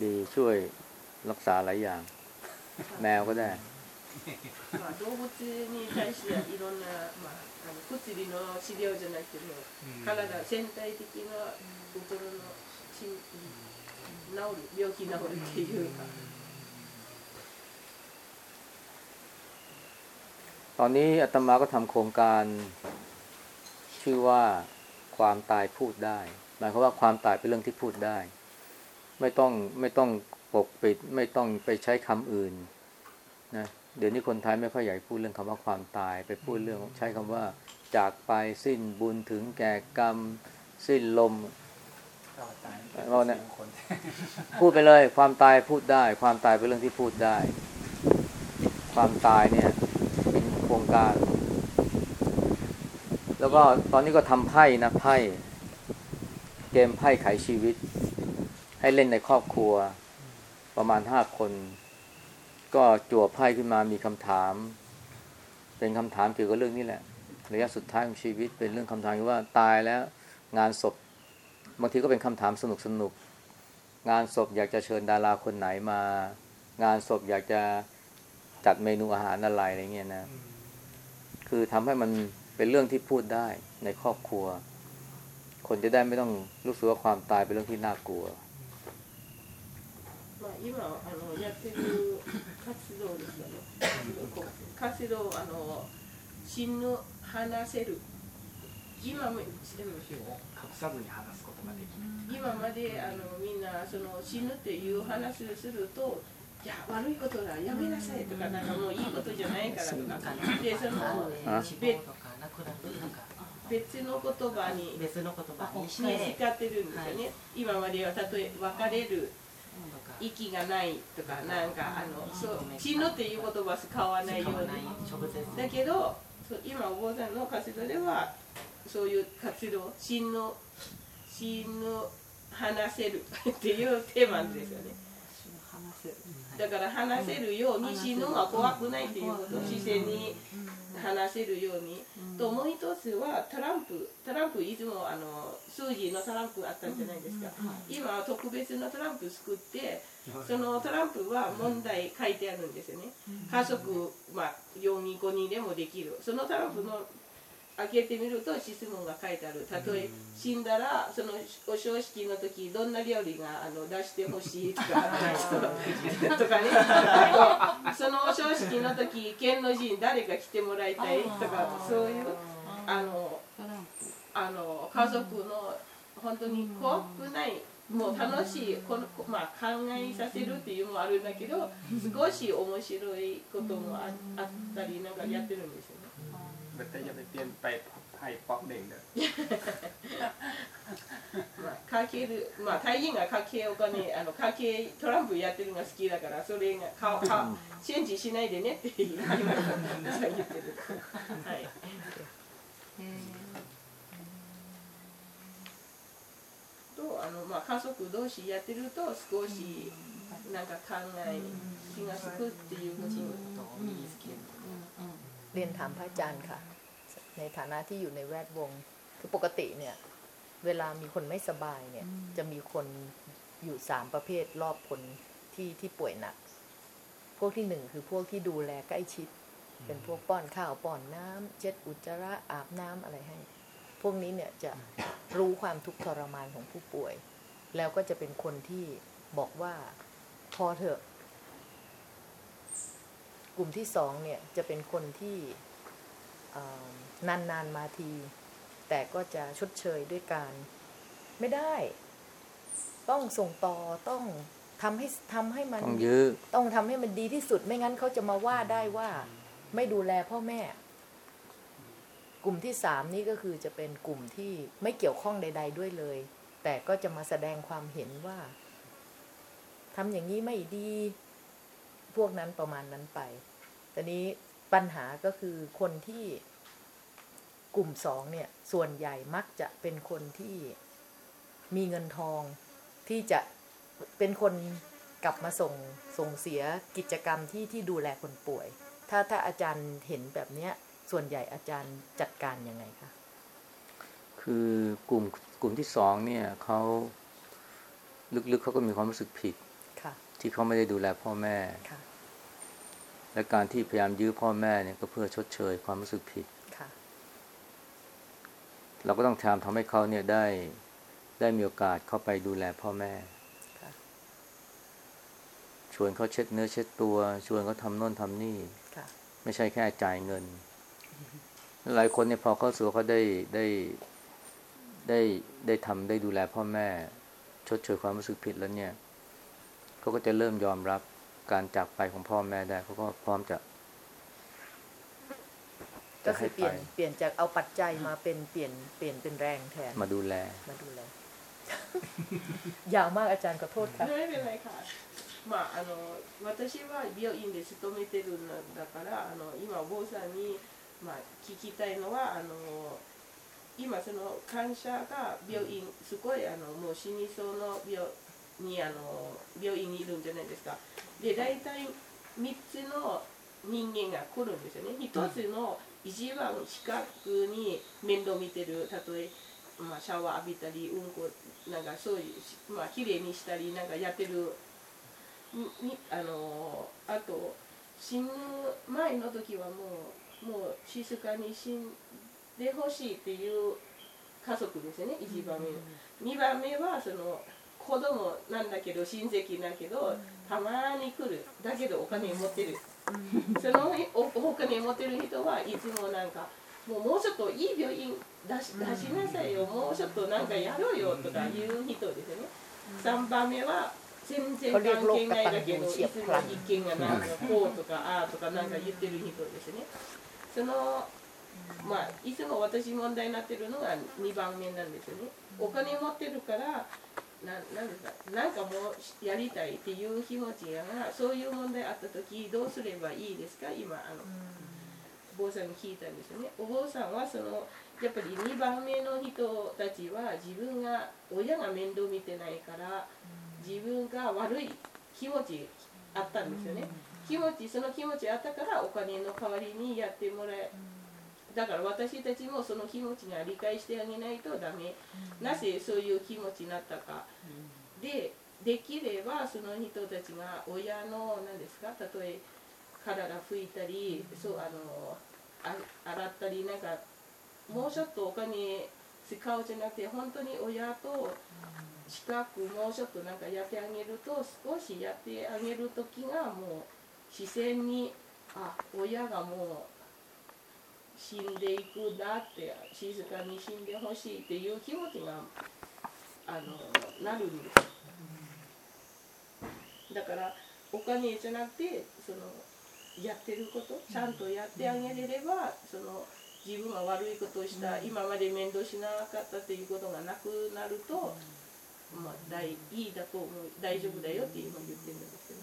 ดีช่วยรักษาหลายอย่าง แมวก็ได้ まあ、動物に対してはいろんな、まあ、あの物理の治療じゃなくても体全体的な心のし治る病気治るっていうか、 ตอนนี้อาตมาก็ทำโครงการชื่อว่าความตายพูดได้ หมายความว่าความตายเป็นเรื่องที่พูดได้ ไม่ต้องไม่ต้อง ปกปิดไม่ต้องไปใช้คำอื่นนะเดี๋ยวนี้คนไทยไม่ค่อยอยากพูดเรื่องคำว่าความตาย ไปพูดเรื่องใช้คำว่า จากไปสิ้นบุญถึงแก่กรรม สิ้นลมต่อตายเราเนี่ยคนพูดไปเลยความตายพูดได้ ความตายเป็นเรื่องที่พูดได้ ความตายเนี่ยเป็นโครงการ แล้วก็ตอนนี้ก็ทำไพ่นะไพ่เกมไพ่ไขชีวิต ให้เล่นในครอบครัว ประมาณห้าคน ก็จั่วไพ่ขึ้นมามีคำถาม เป็นคำถามเกี่ยวกับเรื่องนี้แหละระยะสุดท้ายของชีวิตเป็นเรื่องคำถามว่าตายแล้วงานศพบางทีก็เป็นคำถามสนุกสนุกๆงานศพอยากจะเชิญดาราคนไหนมา งานศพอยากจะจัดเมนูอาหารอะไรอะไรเงี้ยนะ คือทำให้มันเป็นเรื่องที่พูดได้ในครอบครัว คนจะได้ไม่ต้องรู้สึกว่าความตายเป็นเรื่องที่น่ากลัว、 今あのやってる活動ですよね活動あの死ぬ話せる今も隠さずに話すことができる今まであのみんなその死ぬっていう話をするといや悪いことだやめなさいとかなんかもういいことじゃないからとかでそのあ死亡とか亡くなんか別の言葉に別の言葉にしにて使ってるんですよね、今までは例え別れる息がないとかなんかあのそう死ぬっていう言葉は使わないように。だけど今お坊さんの活動ではそういう活動死ぬ死ぬ話せるっていうテーマですよね。だから話せるように死ぬは怖くないっていうことを自然に話せるように。ともう一つはトランプトランプいつもあの数字のトランプあったんじゃないですか。今は特別なトランプ作ってそのトランプは問題書いてあるんですよね。家族、まあ、4人5人でもできる。そのトランプの開けてみると質問が書いてある。例え死んだらそのお葬式の時どんな料理があの出してほしいとか とかね。あ とそのお葬式の時県の人誰が来てもらいたい？とかそういうあのあの家族の本当に怖くないもう楽しいこの、まあ、考えさせるっていうのもあるんだけど少し面白いこともああったりなんかやってるんですよね。But pop ding. 家計、まあ、大変が家計お金、あの家計トランプやってるのが好きだから、それが顔顔チェンジしない。でねって言い。ました。言ってる。はい。とあのまあ家族同士やってると少しなんか考え気がつくってい。うことを見ける。 เรียนถามพระอาจารย์ค่ะ ในฐานะที่อยู่ในแวดวง คือปกติเนี่ย เวลามีคนไม่สบายเนี่ย จะมีคนอยู่สามประเภทรอบคนที่ที่ป่วยหนัก พวกที่หนึ่งคือพวกที่ดูแลใกล้ชิด เป็นพวกป้อนข้าวป้อนน้ำเช็ดอุจจาระอาบน้ำอะไรให้ พวกนี้เนี่ยจะรู้ความทุกข์ทรมานของผู้ป่วย แล้วก็จะเป็นคนที่บอกว่าพอเถอะ กลุ่มที่สองเนี่ยจะเป็นคนที่เอ่อนานๆมาที แต่ก็จะชดเชยด้วยการไม่ได้ ต้องส่งต่อต้องทำให้ทำให้มันต้องยื้อต้องทำให้มันดีที่สุดไม่งั้นเขาจะมาว่าได้ว่า ไม่ดูแลพ่อแม่ กลุ่มที่สามนี่ก็คือจะเป็นกลุ่มที่ไม่เกี่ยวข้องใด ๆ ด้วยเลย แต่ก็จะมาแสดงความเห็นว่าทำอย่างนี้ไม่ดี พวกนั้นประมาณนั้นไปตอนนี้ปัญหาก็คือคนที่กลุ่มสองเนี่ย ส่วนใหญ่มักจะเป็นคนที่มีเงินทอง ที่จะเป็นคนกลับมาส่งส่งเสียกิจกรรมที่ที่ดูแลคนป่วย ถ้าถ้าอาจารย์เห็นแบบเนี้ย ส่วนใหญ่อาจารย์จัดการยังไงคะคือกลุ่มกลุ่มที่สองเนี่ยเขาลึกๆเขาก็มีความรู้สึกผิด ที่เขาไม่ได้ดูแลพ่อแม่ค่ะและการที่พยายามยื้อพ่อแม่เนี่ยก็เพื่อชดเชยความรู้สึกผิดค่ะเราก็ต้องพยายามทำให้เขาเนี่ยได้ได้มีโอกาสเข้าไปดูแลพ่อแม่ค่ะชวนเขาเช็ดเนื้อเช็ดตัว ชวนเขาทำโน่นทำนี่ค่ะไม่ใช่แค่จ่ายเงิน หลายคนเนี่ยพอเขาสู่เขาได้ได้ได้ได้ทำได้ดูแลพ่อแม่ ชดเชยความรู้สึกผิดแล้วเนี่ย เขาก็จะเริ่มยอมรับการจากไปของพ่อแม่ได้เขาก็พร้อมจะ ก็คือเปลี่ยน จะให้ไป เปลี่ยนจากเอาปัจจัยมาเป็นเปลี่ยนเปลี่ยนเป็นแรงแทน มาดูแล มาดูแล ยาวมากอาจารย์ขอโทษค่ะ ไม่เป็นไรค่ะまああの私は病院で勤めてるんだからあの今お坊さんに、まあ、聞きたいのはあの今その患者が病院すごいあのもう死にそうの病 にあの病院にいるんじゃないですか。で大体3つの人間が来るんですよね。一つの一番近くに面倒見てる例えまあ、シャワー浴びたりうんこなんかそういうまあ綺麗にしたりなんかやってるにあのあと死ぬ前の時はもうもう静かに死んでほしいっていう家族ですよね一番目二番目はその子供なんだけど親戚だけどたまに来る。だけどお金持ってる。そのお他に持ってる人はいつもなんかもうもうちょっといい病院出し出しなさいよ。もうちょっとなんかやろうよとかいう人ですね。3番目は全然関係ないだけどいつも意見がなんかこうとかああとかなんか言ってる人ですね。そのまあいつも私問題になってるのが2番目なんですよね。お金持ってるからななんですかなんかもうやりたいっていう気持ちがそういう問題あった時どうすればいいですか？今あのお坊さんに聞いたんですよね。お坊さんはそのやっぱり2番目の人たちは自分が親が面倒見てないから自分が悪い気持ちあったんですよね。気持ちその気持ちあったからお金の代わりにやってもらえだから私たちもその気持ちが理解してあげないとダメ。なぜそういう気持ちになったか。でできればその人たちが親の何ですか？例え体拭いたりそうあのあ洗ったりなんかもうちょっとお金使うじゃなくて本当に親と近くもうちょっとなんかやってあげると少しやってあげる時がもう自然にあ親がもう死んでいくんだって静かに死んでほしいっていう気持ちがあのなるんです。だからお金じゃなくてそのやってることちゃんとやってあげれればその自分が悪いことをした今まで面倒しなかったっていうことがなくなると、まあ、大いいだと思う大丈夫だよって今言ってるんですけど。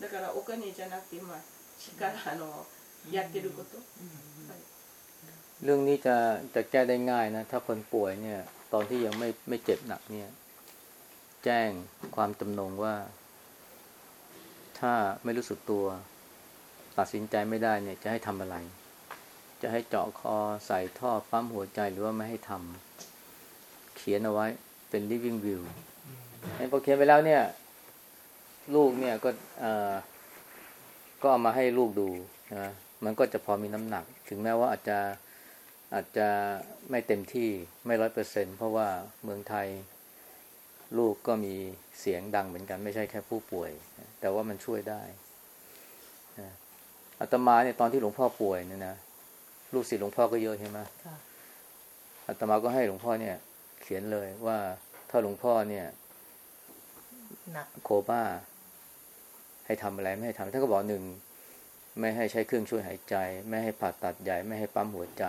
だからお金じゃなくてまあ力あのやってること、はい เรื่องนี้จะจะแก้ได้ง่ายนะ ถ้าคนป่วยเนี่ย ตอนที่ยังไม่ไม่เจ็บหนักเนี่ย แจ้งความจำนงว่า ถ้าไม่รู้สึกตัว ตัดสินใจไม่ได้เนี่ย จะให้ทำอะไร จะให้เจาะคอใส่ท่อปั๊มหัวใจหรือว่าไม่ให้ทำเขียนเอาไว้เป็น living will ไอ้พอเขียนไปแล้วเนี่ย ลูกเนี่ยก็เอ่อก็เอามาให้ลูกดูนะ มันก็จะพอมีน้ำหนัก ถึงแม้ว่าอาจจะอาจจะไม่เต็มที่ไม่ร้อยเปอร์เซ็นเพราะว่าเมืองไทยลูกก็มีเสียงดังเหมือนกัน ไม่ใช่แค่ผู้ป่วย แต่ว่ามันช่วยได้นะอาตมาเนี่ยตอนที่หลวงพ่อป่วยเนี่ยนะลูกศิษย์หลวงพ่อก็เยอะใช่ไหมค่ะอาตมาก็ให้หลวงพ่อเนี่ย เขียนเลยว่าถ้าหลวงพ่อเนี่ยหนักโคบ้า ให้ทำอะไรไม่ให้ทำท่านก็บอกหนึ่ง ไม่ให้ใช้เครื่องช่วยหายใจ ไม่ให้ผ่าตัดใหญ่ ไม่ให้ปั๊มหัวใจ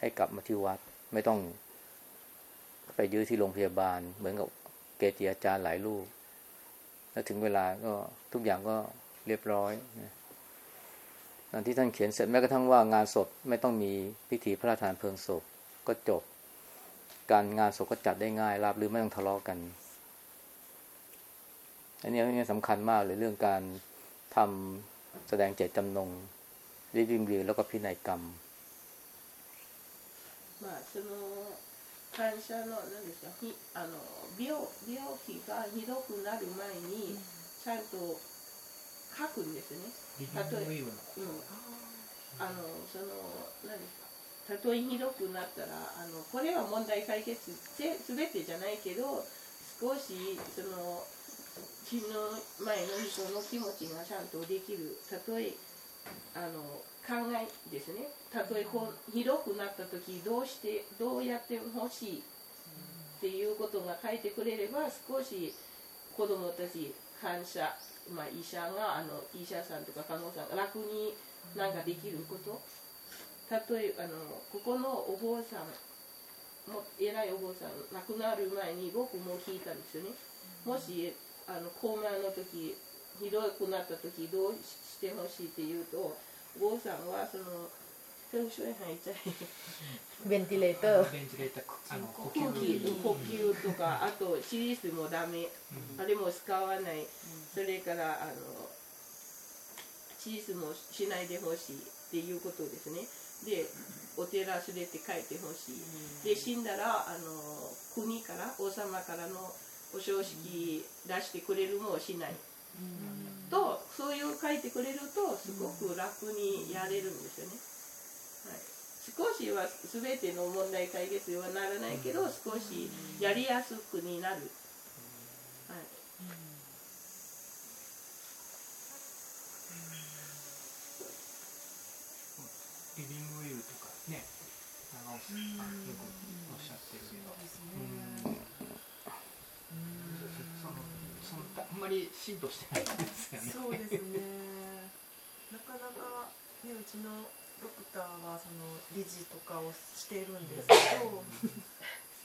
ให้กลับมาที่วัด ไม่ต้อง ไปยื้อที่โรงพยาบาล เหมือนกับเกจิอาจารย์หลายรูปแล้วถึงเวลาก็ทุกอย่างก็เรียบร้อยตอนที่ท่านเขียนเสร็จแม้กระทั่งว่างานศพไม่ต้องมีพิธีพระราชทานเพลิงศพก็จบ การงานศพก็จัดได้ง่ายราบรื่นไม่ต้องทะเลาะกันอันนี้อันนี้สำคัญมากเลยเรื่องการทำ แสดงเจตจำนงรีวิวแล้วก็พินัยกรรม まあその感謝の何ですかひあの病病気がひどくなる前にちゃんと書くんですね。リ例えビングウェイブのうん、あのその何ですかたとえひどくなったらあのこれは問題解決せ全てじゃないけど少しその 死ぬ前の人の気持ちがちゃんとできるたとえあの考えですね。たとえほんひどくなった時どうしてどうやってほしいっていうことが書いてくれれば少し子供たち感謝、まあ、医者があの医者さんとか看護師さんが楽になんかできること。例えばあのここのお坊さんも偉いお坊さん亡くなる前に僕も聞いたんですよね。もしあの高慢の時ひどくなった時どうしてほしいって言うと郷さんはそのช่วยช่วยหายใจเวนติเลเตอあの呼吸呼吸とかあとシリーズもダメ。あれも使わない。それからあのシリーズもしないでほしいっていうことですね。でお寺連れて帰ってほしい。で死んだらあの国から王様からのお葬式出してくれるもしない、とそういう書いてくれるとすごく楽にやれるんですよね。はい。少しは全ての問題解決はならないけど少しやりやすくになる、はい、リビングウィルとかねあの、あよくおっしゃってるけど。そのあんまり浸透してないんですよね。そうですね。なかなかねうちのドクターはその理事とかをしているんですけど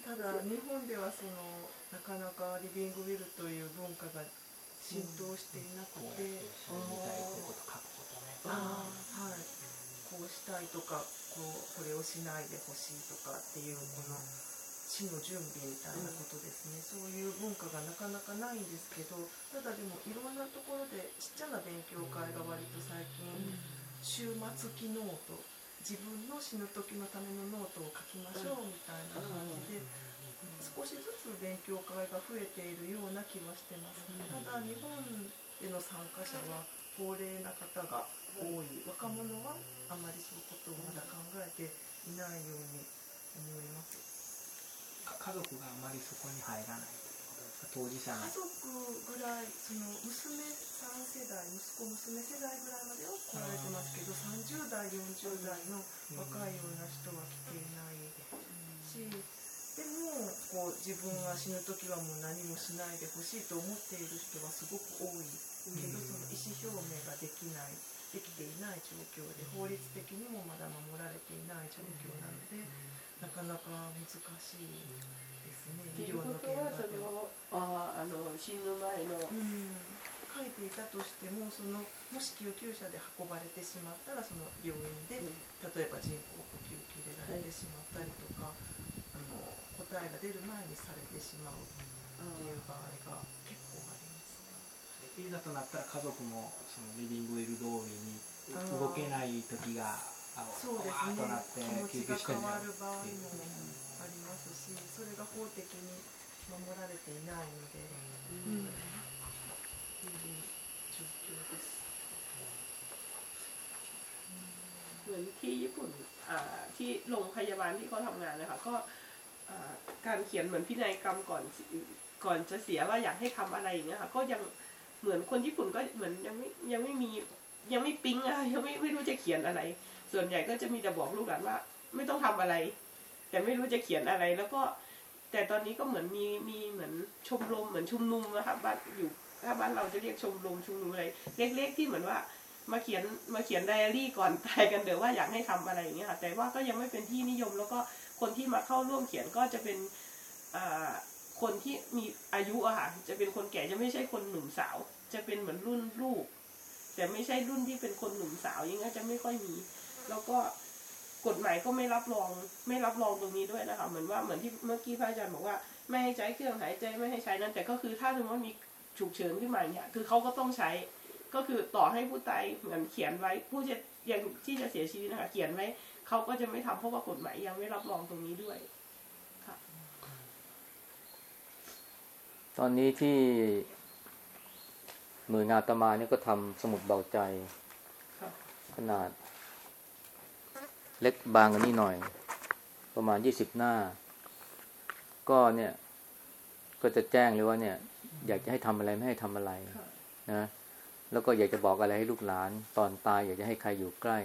ただ日本ではそのなかなかリビングウィルという文化が浸透していなくてて、自分みたいなこうしたいとかこうこれをしないでほしいとかっていうこの死の準備みたいなことですね、そういう文化がなかなかないんですけどただでもいろんなところでちっちゃな勉強会が割と最近、終末期ノート自分の死ぬ時のためのノートを書きましょうみたいな感じで、少しずつ勉強会が増えているような気はしてます、ただ日本での参加者は高齢な方が多い。若者はあまりそういうことをまだ考えていないように思います。家族があまりそこに入らない当事者家族ぐらいその娘さん世代息子娘世代ぐらいまでは来られてますけど30代40代の若いような人は来ていないしでもこう自分は死ぬ時はもう何もしないでほしいと思っている人はすごく多い。けどその意思表明ができないできていない状況で法律的にもまだ守られていない状況なのでなかなか難しいですね。っていは現場でそは。のああの死ぬ前のうん。書いていたとしてもそのもし救急車で運ばれてしまったらその病院で例えば人工呼吸器入れられてしまったりとか、あの答えが出る前にされてしまうっていう場合が結構ありますね。いざとなったら家族もそのリビングウィル通りに動けない時があそうですわーっとなってね気持ち救急車にが変わる場合もありますしそれが法的に守られていないので、うん、いう状況です。 เหมือนที่ญี่ปุ่นอ่าที่โรงพยาบาลที่เขาทำงานนะคะก็อ่าการเขียนเหมือนพินัยกรรมก่อนก่อนจะเสียว่าอยากให้ทำอะไรอย่างเงี้ยค่ะก็ยังเหมือนคนญี่ปุ่นก็เหมือนยังไม่ยังไม่มียังไม่ปิ๊งอะยังไม่ไม่รู้จะเขียนอะไร ส่วนใหญ่ก็จะมีแต่บอกลูกหลานว่า ไม่ต้องทำอะไร แต่ไม่รู้จะเขียนอะไร แล้วก็แต่ตอนนี้ก็เหมือนมีมีเหมือนชมรมเหมือนชุมนุมนะคะบ้านอยู่ถ้าบ้านเราจะเรียกชมรมชุมนุมอะไรเล็ก ๆ ที่เหมือนว่ามาเขียนมาเขียนไดอารี่ก่อนตายกันเดี๋ยวว่าอยากให้ทำอะไรอย่างเงี้ยค่ะแต่ว่าก็ยังไม่เป็นที่นิยม แล้วก็คนที่มาเข้าร่วมเขียนก็จะเป็นคนที่มีอายุอะค่ะจะเป็นคนแก่จะไม่ใช่คนหนุ่มสาว จะเป็นเหมือนรุ่นลูก แต่ไม่ใช่รุ่นที่เป็นคนหนุ่มสาวย่งเงี้ยจะไม่ค่อยมี แล้วก็กฎหมายก็ไม่รับรองไม่รับรองตรงนี้ด้วยนะคะ เหมือนว่าเหมือนที่เมื่อกี้พระอาจารย์บอกว่าไม่ให้ใช้เครื่องหายใจไม่ให้ใช้นั้นแต่ก็คือถ้าสมมติว่ามีฉุกเฉินขึ้นมาเนี่ยคือเขาก็ต้องใช้ก็คือต่อให้ผู้ตายเหมือนเขียนไว้ ผู้จะยังที่จะเสียชีวิตนะคะเขียนไว้เขาก็จะไม่ทำเพราะว่ากฎหมายยังไม่รับรองตรงนี้ด้วยตอนนี้ที่หน่วยงานอาตมาเนี่ยก็ทำสมุดเบาใจครับขนาด เล็กบางกันนี่หน่อย ประมาณยี่สิบหน้า ก็เนี่ย ก็จะแจ้งเลยว่าเนี่ย อยากจะให้ทำอะไรไม่ให้ทำอะไรนะแล้วก็อยากจะบอกอะไรให้ลูกหลาน ตอนตายอยากจะให้ใครอยู่ใกล้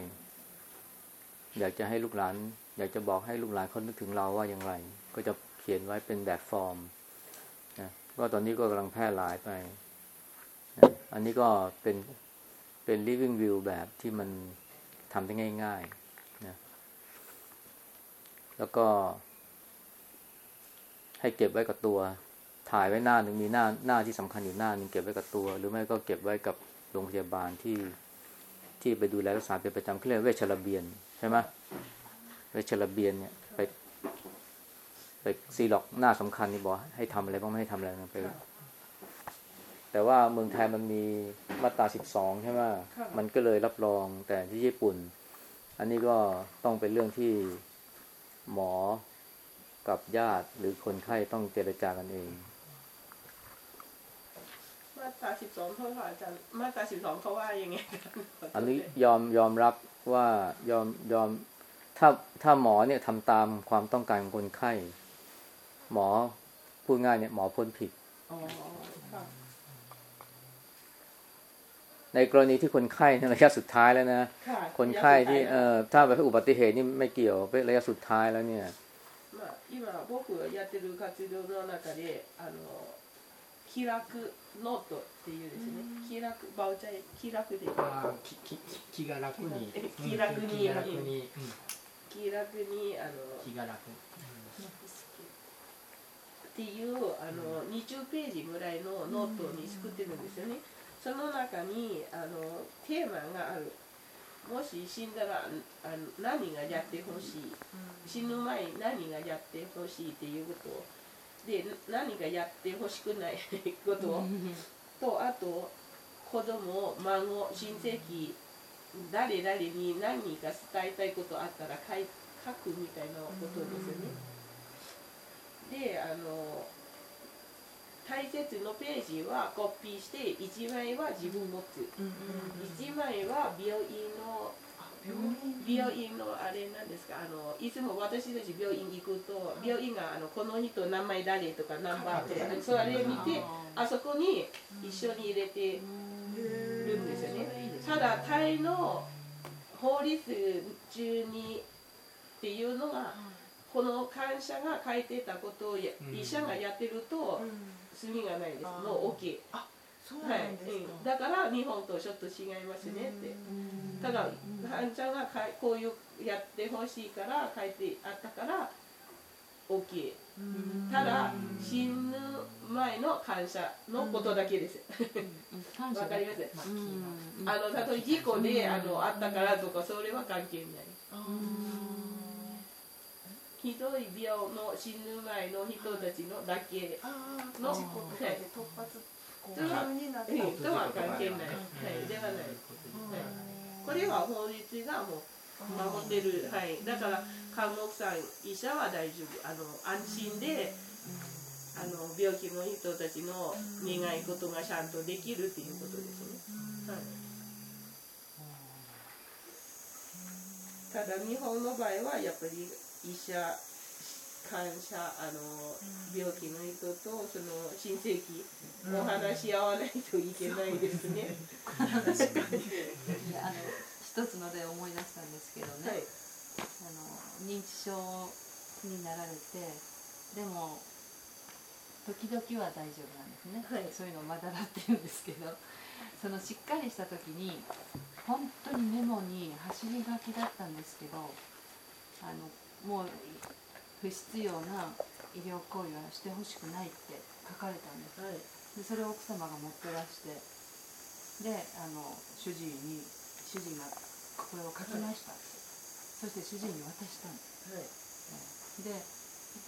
อยากจะให้ลูกหลาน อยากจะบอกให้ลูกหลานเขานึกถึงเราว่าอย่างไร ก็จะเขียนไว้เป็นแบบฟอร์มนะก็ตอนนี้ก็กำลังแพร่หลายไปนะอันนี้ก็เป็นเป็น living view แบบที่มันทำได้ง่าย ๆ แล้วก็ ให้เก็บไว้กับตัว ถ่ายไว้หน้าหนึ่งมีหน้าหน้าที่สำคัญอยู่หน้าหนึ่งเก็บไว้กับตัว หรือไม่ก็เก็บไว้กับโรงพยาบาลที่ที่ไปดูแลรักษาเป็นประจำเขาเรียกเวชระเบียนใช่ไหมเวชระเบียนเนี่ยไปไปซีล็อกหน้าสำคัญนี่บอกให้ทำอะไรบ้างไม่ให้ทำอะไรนะไปแต่ว่าเมืองไทยมันมีมาตราสิบสองใช่ไหมครับมันก็เลยรับรองแต่ที่ญี่ปุ่น อันนี้ก็ต้องเป็นเรื่องที่ หมอกับญาติหรือคนไข้ต้องเจรจากันเอง มาตราสิบสองเขาค่ะอาจารย์มาตราสิบสองเขาว่ายังไงกันอันนี้ยอมยอมรับว่ายอมยอมถ้าถ้าหมอเนี่ยทำตามความต้องการของคนไข้ หมอพูดง่ายเนี่ยหมอพ้นผิด อ๋อค่ะ ในกรณีที่คนไข้ในระยะสุดท้ายแล้วนะ ค่ะ คนไข้ที่ ระยะสุด เอ่ ท้าย อถ้าแบบอุบัติเหตุนี่ไม่เกี่ยวเป็นระยะสุดท้ายแล้วเนี่ย まあ、今僕がやってる活動の中であの気楽ノートっていうですね気楽バウチャー気楽であーきき気が楽にえうん気楽に気が楽に、うん気楽にあの気が楽っていうあの20ページぐらいのノートに作ってるんですよね。 その中にあのテーマがある。もし死んだらあの何がやってほしい？死ぬ前に何がやってほしいっていうこと。で何がやってほしくない？こと。とあと子供孫親戚誰々に何か伝えたいことあったら書くみたいなことですよね。であの大切のページはコピーして1枚は自分持つ。1枚は病院の病院のあれなんですか？あのいつも私たち病院行くと病院があのこの人名前誰とかナンバーとかそれ見てあそこに一緒に入れてるんですよね。ただタイの法律中にっていうのがこの会社が書いてたことを医者がやってると罪がないです。もう OK そうはいなんですか、うん。だから日本とちょっと違いますねって。ただ患者がかいこういうやってほしいから書いてあったから OK ただ死ぬ前の感謝のことだけです。わかりますうん。あの例えば事故であのあったからとかそれは関係ないひどい病の死ぬ前の人たちのだけの事故とかで突発とは関係ない、はい、ではない、はい、これは法律がもう守ってる、はい、だから看護師さん医者は大丈夫。あの安心であの病気の人たちの願い事がちゃんとできるっていうことですね、はい、ただ日本の場合はやっぱり医者患者あの病気の人とその親戚お話し合わないといけないですね。であの一つの例を思い出したんですけどね、はい。あの認知症になられてでも時々は大丈夫なんですね、はい。そういうのをまだらって言うんですけど。そのしっかりした時に本当にメモに走り書きだったんですけどあのもう不必要な医療行為はしてほしくないって書かれたんです。はい。でそれを奥様が持ってらしてであの主治医に主治医がこれを書きましたって、そして主治医に渡したんですはいで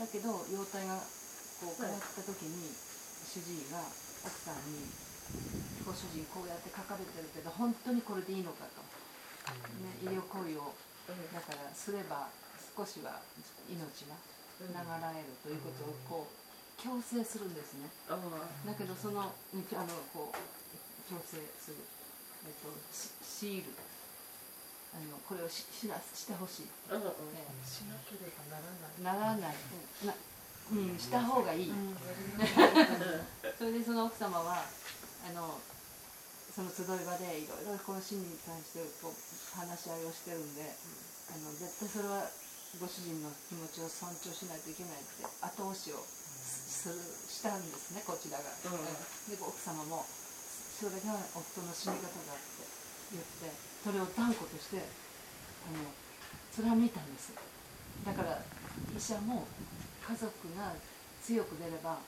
だけど容体がこう変わった時に主治医が奥さんに「ご主人こうやって書かれてるけど本当にこれでいいのか」と、ね、医療行為をだからすれば少しは命が流らえるということをこう強制するんですね。あだけどそのうんあのこう強制する、えっと、シシールあのこれをししなしてほしい、あうんうん。ええ。しなければならない。ならない、なうん、した方がいい、それでその奥様はあのその集い場でいろいろこの心理に対してこう話し合いをしてるんで、あの絶対それはご主人の気持ちを尊重しないといけないって後押しをするしたんですねこちらが、うん。で奥様もそれが夫の死に方だって言ってそれを断固としてあの貫いたんです。だから医者も家族が強く出れば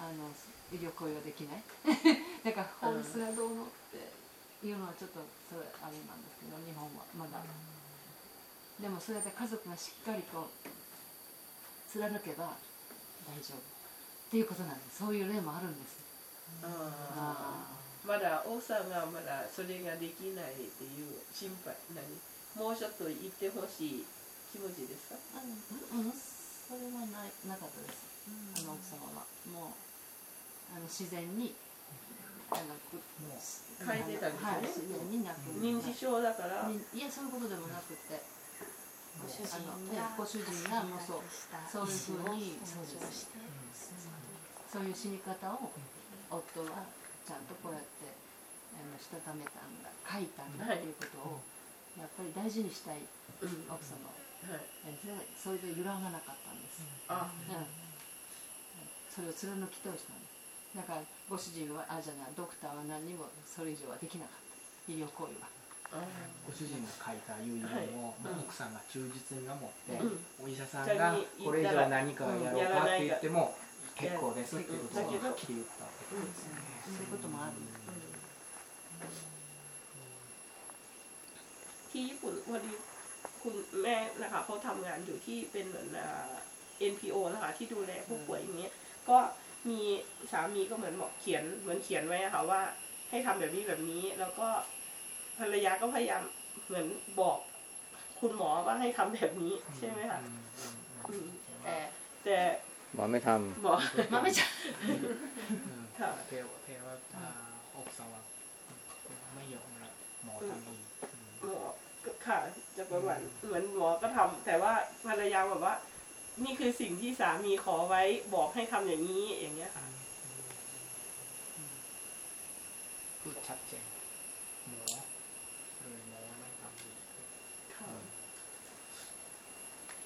あの医療行為はできない。だから法律がどうのっていうのはちょっとそれあれなんですけど日本はまだでもそうやって家族がしっかりと貫けば大丈夫。っていうことなんですそういう例もあるんです。あー。まだ奥さんがまだそれができないっていう心配。何？もうちょっと言ってほしい気持ちですか？あのうんそれはないなかったです、あの奥様は。もうあの自然にあのく書いてたんですよねはい、自然になく。認知症だから。にいやそういうことでもなくてご主人がご主人がもうそうそういうふうにそういう死に方を夫はちゃんとこうやってあのしたためたんだ書いたんだっていうことをやっぱり大事にしたいうん。奥様ははい。えそれで揺らがなかったんです、あ。うん。それを貫き通したんですだからご主人はあじゃないドクターは何にもそれ以上はできなかった。医療行為は。あご主人が書いた遺言を、はい奥さんが忠実に守って、うんお医者さんがこれ以上何かをやろうかって言っても結構ですっていうことをはっきり言ったってことですね。そういうこともある、ที่ญี่ปุ่นพอดีคุณแม่นะคะเขาทำงานอยู่ที่เป็นเหมือนอ่า NPO นะคะที่ดูแลผู้ป่วยอย่างเงี้ยก็มีสามีก็เหมือนบอกเขียนเหมือนเขียนไว้อะค่ะว่า ให้ทำแบบนี้แบบนี้ แล้วก็ ภรรยาก็พยายามเหมือนบอกคุณหมอว่าให้ทำแบบนี้ใช่ไหมคะแต่แต่หมอไม่ทำหมอไม่ใช่เทวเทวตาอกสว่างไม่ยอมรับหมอทำดีหมอค่ะ จะประมาณเหมือนหมอก็ทำ แต่ว่าภรรยาแบบว่า นี่คือสิ่งที่สามีขอไว้บอกให้ทำอย่างนี้อย่างเงี้ยค่ะพูดชัดเจน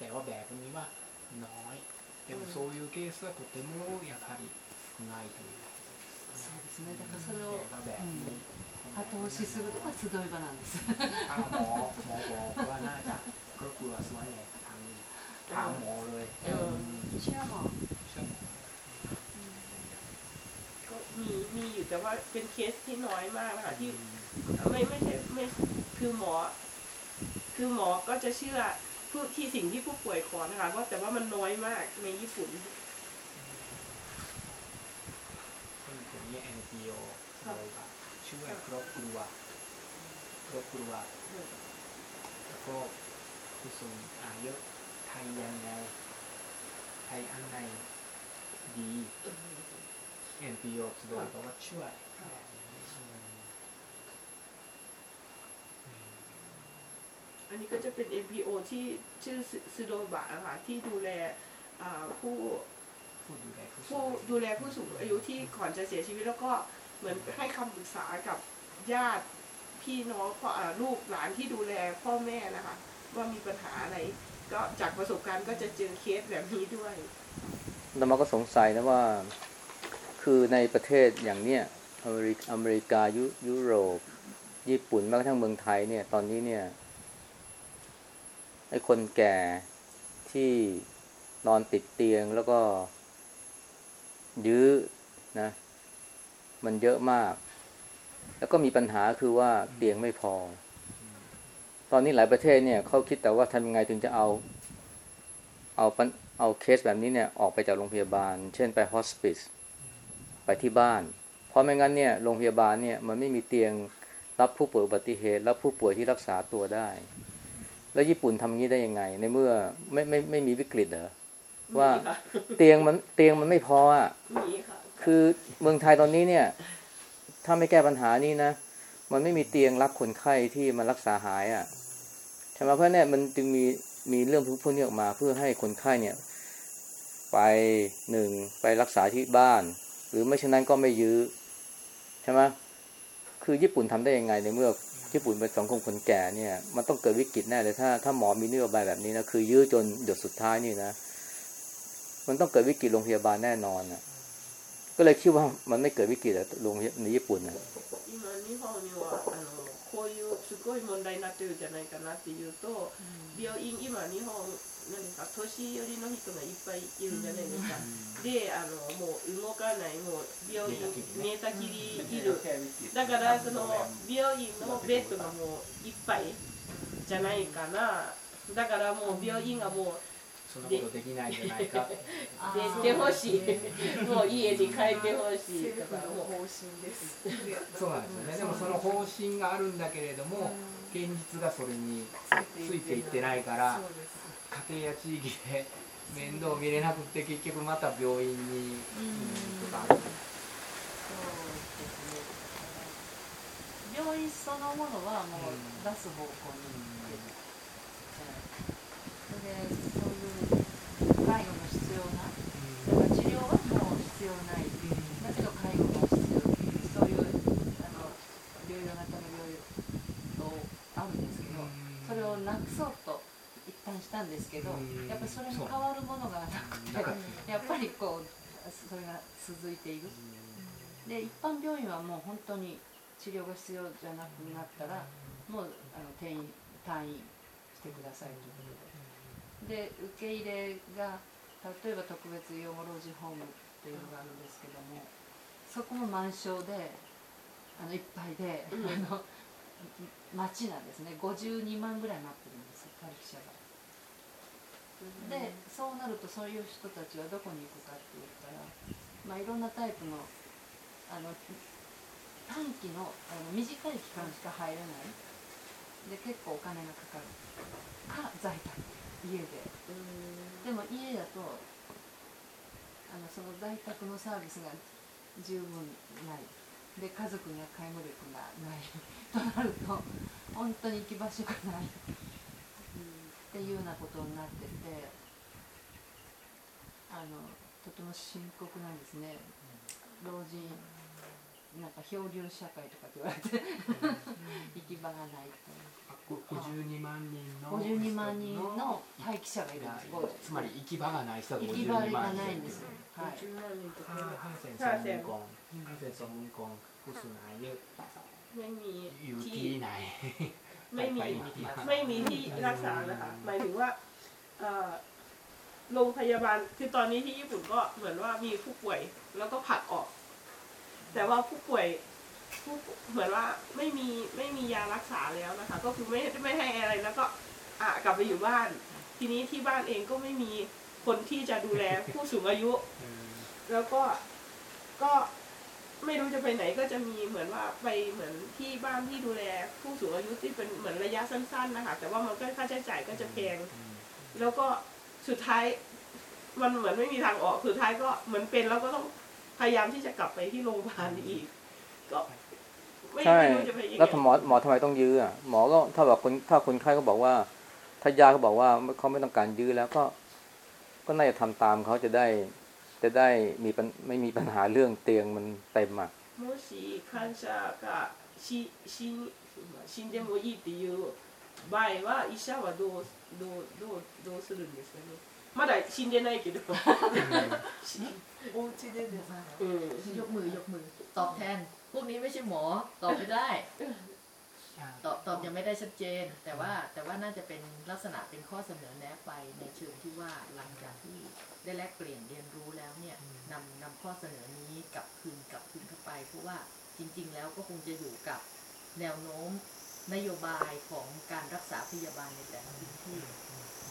แต่ว่าแบบนี้ว่าน้อยでもそういうケースはとてもやはり少ないというそうですねだからそれをแต่ว่าแบบนี้ 後押しするのが集い場なんです ถ้าหมอหมอบอกว่าน่าจะก็กลัวส่วนใหญ่ทางทางหมอเลย เออ เชื่อหมอ เชื่อหมอ ก็มีมีอยู่แต่ว่าเป็นเคสที่น้อยมากนะคะที่ไม่ไม่ใช่ไม่คือหมอ คือหมอก็จะเชื่อ ผู้ที่สิ่งที่ผู้ป่วยขอนะคะว่าแต่ว่ามันน้อยมากในญี่ปุ่นซึ่งตรงนี้ NPO เลยแบบช่วยครอบครัวครอบครัวแล้วก็ผู้สูงอายุไทยยังไงไทยอันไหนดี NPO โดยเพราะว่าช่วย อันนี้ก็จะเป็น NPO ที่ชื่อซูโดบะนะคะที่ดูแลผู้ผู้ดูแลผู้สูงอายุที่ก่อนจะเสียชีวิตแล้วก็เหมือนให้คำปรึกษากับญาติพี่น้องพ่อลูกหลานที่ดูแลพ่อแม่นะคะ ว่ามีปัญหาอะไร ก็จากประสบการณ์ก็จะเจอเคสแบบนี้ด้วยำแล้วมาก็สงสัยนะว่า คือในประเทศอย่างเนี้ยอเมริกายุโรป ญี่ปุ่นแม้กระทั่งเมืองไทยเนี่ยตอนนี้เนี่ย ไอ้คนแก่ที่นอนติดเตียงแล้วก็ ยื้อนะ มันเยอะมาก แล้วก็มีปัญหาคือว่าเตียงไม่พอ ตอนนี้หลายประเทศเนี่ยเขาคิดแต่ว่าทำยังไงถึงจะเอา เอาเอาเคสแบบนี้เนี่ย ออกไปจากโรงพยาบาล เช่นไปฮอสปิสไปที่บ้าน เพราะไม่งั้นเนี่ยโรงพยาบาลเนี่ยมันไม่มีเตียงรับผู้ป่วยอุบัติเหตุรับผู้ป่วยที่รักษาตัวได้ แล้วญี่ปุ่นทำอย่างนี้ได้ยังไง ในเมื่อไม่ไม่ไม่มีวิกฤตเหรอว่ามีค่ะเตียงมันเตียงมันไม่พออะมีค่ะคือเมืองไทยตอนนี้เนี่ย ถ้าไม่แก้ปัญหานี้นะมันไม่มีเตียงรับคนไข้ที่มันรักษาหายอะ่ะใช่ไหมเพราะเนี่ยมันจึงมีมีเรื่องพวกนี้ออกมาเพื่อให้คนไข้เนี่ย ไปหนึ่งไปรักษาที่บ้าน หรือไม่เช่นนั้นก็ไม่ยื้อใช่ไหมคือญี่ปุ่นทำได้ยังไงในเมื่อ ญี่ปุ่นเป็นสังคมคนแก่เนี่ย มันต้องเกิดวิกฤตแน่เลยถ้าถ้าหมอมีนโยบายแบบนี้นะคือยื้อจนหยดสุดท้ายนี่นะ มันต้องเกิดวิกฤตโรงพยาบาลแน่นอนอ่ะ ก็เลยคิดว่ามันไม่เกิดวิกฤตอะโรงพยาในญี่ปุ่นนะ 今日本にはあのこういうすごい問題になってるんじゃないかなっていうと、病院今日本 何ですか？年寄りの人がいっぱいいるんじゃないですか、であのもう動かないもう病院寝たきり。いる。だからその病院のベッドがもういっぱいじゃないかな。だからもう病院がもうそんなことできないんじゃないか。あ出ーてほしい。もう家に帰ってほしい。とかもうの方針です。そうなんですよね。でもその方針があるんだけれども現実がそれについていってないから。そうです。家庭や地域で面倒見れなくって結局また病院にうんとかある病院そのものはもう出す方向に行ってる、それでそういう介護の必要なだから治療はもう必要ないだけど介護が必要そういうあのどうん。やっぱりそれに変わるものがなくてやっぱりこうそれが続いている。で一般病院はもう本当に治療が必要じゃなくなったらもうあの転院退院してくださいということで。で受け入れが例えば特別養護老人ホームっていうのがあるんですけどもそこも満床であのいっぱいで、うん。あの町なんですね。52万ぐらい待ってるんです待機者が。でそうなるとそういう人たちはどこに行くかって言ったら、まあ、いろんなタイプのあの短期のあの短い期間しか入れない。で結構お金がかかる。か在宅家で。でも家だとあのその在宅のサービスが十分ない。で家族には介護力がない。となると本当に行き場所がないいうようなことになっててあのとても深刻なんですね。老人なんか漂流社会とかって言われて行き場がないと52万人の52万人の待機者がいるんです。つまり行き場がない人が52万人いです。はい。ハーセンソンコンハーセンソンコン แสนสองหมื่นกองผู้สูญหายเยอะไม่มีอยู่ที่ที่ไหนไม่มีไปมาไม่มีที่รักษานะคะ หมายถึงว่าเอ่อโรงพยาบาลคือตอนนี้ที่ญี่ปุ่นก็เหมือนว่ามีผู้ป่วยแล้วก็ผลักออก แต่ว่าผู้ป่วยผู้เหมือนว่าไม่มีไม่มียารักษาแล้วนะคะ ก็คือไม่ไม่ให้อะไรแล้วก็อะกลับไปอยู่บ้าน ทีนี้ที่บ้านเองก็ไม่มีคนที่จะดูแลผู้สูงอายุ แล้วก็ก็ ไม่รู้จะไปไหนก็จะมีเหมือนว่าไปเหมือนที่บ้านที่ดูแลผู้สูงอายุที่เป็นเหมือนระยะสั้นๆนะคะแต่ว่ามันก็ค่าใช้จ่ายก็จะแพงแล้วก็สุดท้ายมันเหมือนไม่มีทางออกสุดท้ายก็เหมือนเป็นแล้วก็ต้องพยายามที่จะกลับไปที่โรงพยาบาลอีก ก็ไม่ใช่ไม่รู้จะไปยังแล้วไงหมอหมอทำไมต้องยื้ออะหมอก็ถ้าแบบคนถ้าคนไข้ก็บอกว่าถ้ายาเขาบอกว่าเขาไม่ต้องการยื้อแล้วก็ ก็น่าจะทำตามเขาจะได้ จะได้มีปัญไม่มีปัญหาเรื่องเตียงมันเต็มอ่ะ もし患者が死死死んでもいいっていう場合は医者はどうどうどうどうするんですかねまだ死んでないけどお家でですかうん ยกมือยกมือ ตอบแทน พวกนี้ไม่ใช่หมอ ตอบไม่ได้ ตอบตอบยังไม่ได้ชัดเจน แต่ว่าแต่ว่าน่าจะเป็นลักษณะเป็นข้อเสนอแนะไปในเชิงที่ว่าหลังจากที่ ได้แลกเปลี่ยนเรียนรู้แล้วเนี่ยนำนำข้อเสนอนี้กลับคืนกลับคืนเข้าไป เพราะว่าจริง ๆ แล้วก็คงจะอยู่กับแนวโน้มนโยบายของการรักษาพยาบาลในแต่ละพื้นที่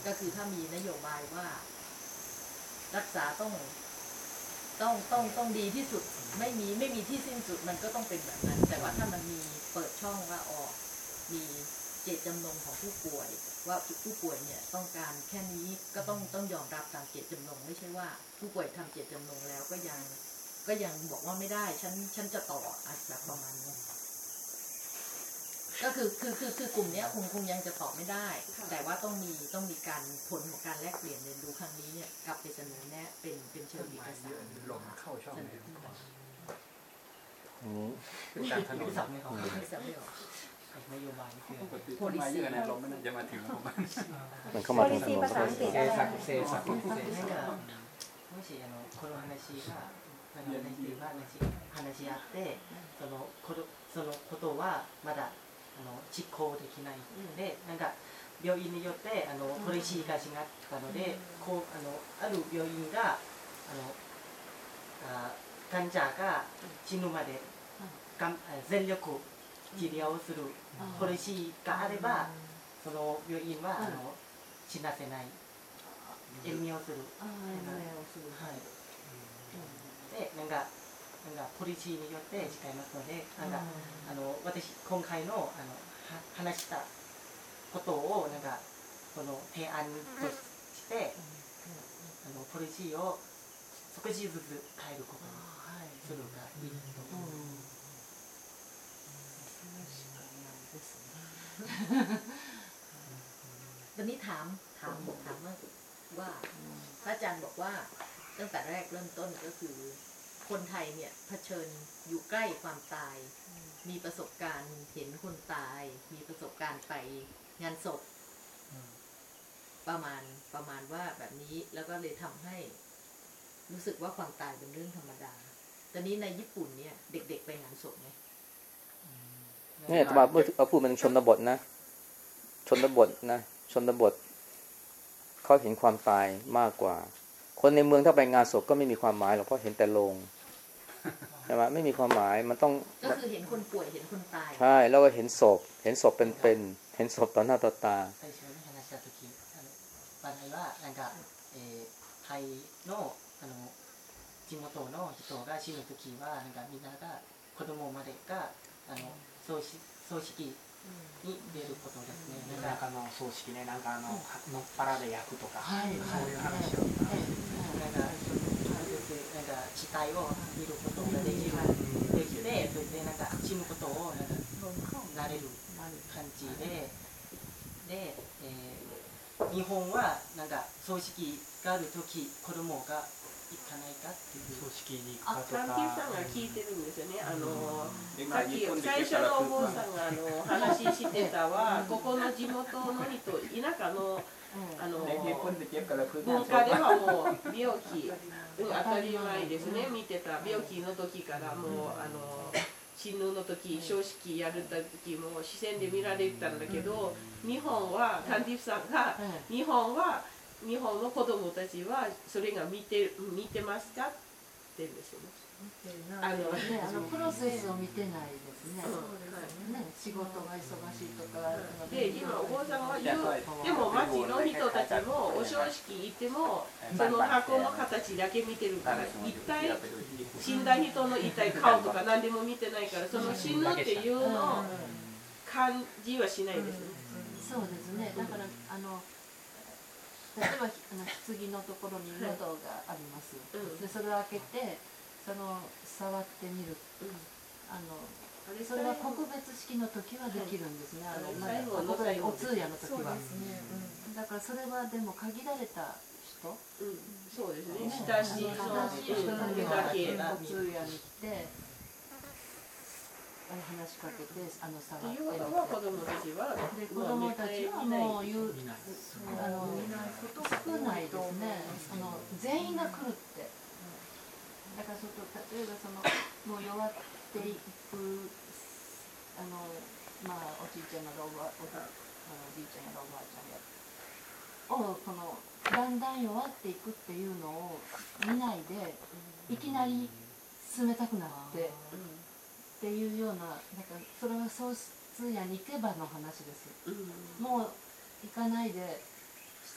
ก็คือถ้ามีนโยบายว่า รักษาต้องต้องต้องต้องดีที่สุดไม่มีไม่มีที่สิ้นสุดมันก็ต้องเป็นแบบนั้น แต่ว่าถ้ามันมีเปิดช่องว่าออกมีเจตจำนงของผู้ป่วย ว่าผู้ป่วยเนี่ยต้องการแค่นี้ก็ต้องต้องยอมรับตามเจตจำนง ไม่ใช่ว่า ผู้ป่วยทำเจตจำนงแล้วก็ยังก็ยังบอกว่าไม่ได้ฉันฉันจะต่ออะแบบประมาณนี้ก็คือคือคือคือกลุ่มเนี้ยคงคงยังจะตอบไม่ได้ แต่ว่าต้องมีต้องมีการผลของการแลกเปลี่ยนเรียนรู้ครั้งนี้เนี่ยกลับไปเสนอแนะเป็นเป็นเชิงเอกสารลมเข้าช่องเสนอขึ้นมาอืมตามถนนที่สับไม่ออก ไม่สำเร็จ นโยบายนี่คืออะไร โพลิซี มันเข้ามาทางถนน ภาษาอังกฤษ เซซักเซซักเซ なんซัก かもしあのこの話があの話話し合ってそのことそのことはまだあの実行できないので、なんか病院によってあのポリシーが違ったので、こうあのある病院があのあ患者が死ぬまでがんあ全力 治療するポリシーがあれば、その病院は、あの死なせない。延命をする。で、なんか、なんかポリシーによって違いますので、なんか、あの、私、今回の、あの、は話したことを、なんか、この提案として、あの、ポリシーを少しずつ変えることにするがいいと ตอนนี้ถามถามถามว่าว่าพระอาจารย์บอกว่าตั้งแต่แรกเริ่มต้นก็คือ คนไทยเนี่ยเผชิญอยู่ใกล้ความตาย มีประสบการณ์เห็นคนตาย มีประสบการณ์ไปงานศพปประมาณประมาณว่าแบบนี้แล้วก็เลยทำให้ รู้สึกว่าความตายเป็นเรื่องธรรมดา ตอนนี้ในญี่ปุ่นเนี่ย เด็ก ๆ ไปงานศพไหม เนี่ยตมาพูดเอาพูดมันชนบทนะ ชนบทนะ ชนบทเขาเห็นความตายมากกว่า คนในเมืองถ้าไปงานศพก็ไม่มีความหมายหรอกเพราะเห็นแต่โลงใช่ไหมไม่มีความหมายมันต้อง ก็คือเห็นคนป่วยเห็นคนตาย ใช่แล้วก็เห็นศพ เห็นศพเป็นๆเห็นศพต่อหน้าต่อตา 最初に話した時あの場合はなんか、えータイのあの地元の人が死ぬ時はなんかみんなが子供までがあの 葬式葬式に出ることですね。夜なんか中の葬式ねなんかあののっぱらで焼くとかはい。そういう話を。なんかなんか死体を見ることができるできてそれでなんか死ぬことをなんか慣れる感じでで、えー日本はなんか葬式がある時子供が行かないかっていう。葬式に行くかとサンかティさんが聞いてるんですよね。あの今さっき最初のお坊さんがあの話してたは、ここの地元の人、田舎のあの文化ではもう病気、うん、当たり前ですね。見てた病気の時からもうあの死ぬの時、葬式やる時も視線で見られてたんだけど、日本はカンディフさんが日本は日本の子供たちはそれが見て見てますかって言うんですよね。あのね、あのプロセスを見てないですね。うんね、仕事が忙しいとか。で今お坊さんは言うでも町の人たちもお葬式行ってもその箱の形だけ見てるから一体死んだ人の一体顔とか何でも見てないからその死ぬっていうの感じはしないですね。そうですね。だからあの例えばあの棺のところに喉があります。うんでそれを開けてその触ってみる。あのあれそれは告別式の時はできるんですね。あのまあの告別最後お通夜の時は。ね、だからそれはでも限られた人。うん、そうですね。親しい人だけ。お通夜に来て。あれ話しかけてあの触ってていうことは子供たちはで子供たちはもう言うあの少ないですねあの全員が来るってだからその例えばそのもう弱っていくあのまあおじいちゃんやらおばおじあおじいちゃんやらおばあちゃんやをこのだんだん弱っていくっていうのを見ないでいきなり冷たくなってっていうようなだからそれは喪失やに行けばの話です。うん。もう行かないで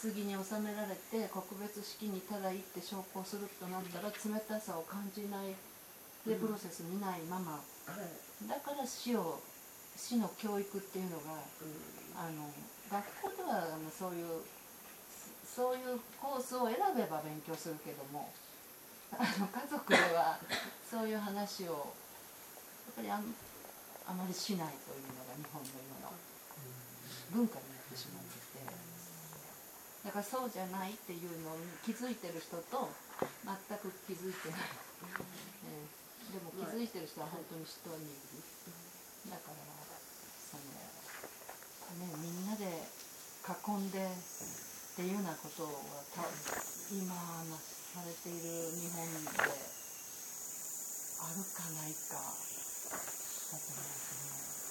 棺に収められて告別式にただ行って昇降するとなったら冷たさを感じないでプロセス見ないまま。はい。だから死を死の教育っていうのがあの学校ではあのそういうそういうコースを選べば勉強するけどもあの家族ではそういう話をぱりあんあまりしないというのが日本の今の文化になってしまってて。だからそうじゃないっていうのに気づいてる人と全く気づいてない、えーでも気づいてる人は本当に一人いるだからそのねみんなで囲んでっていうようなことはた今されている日本であるかないか。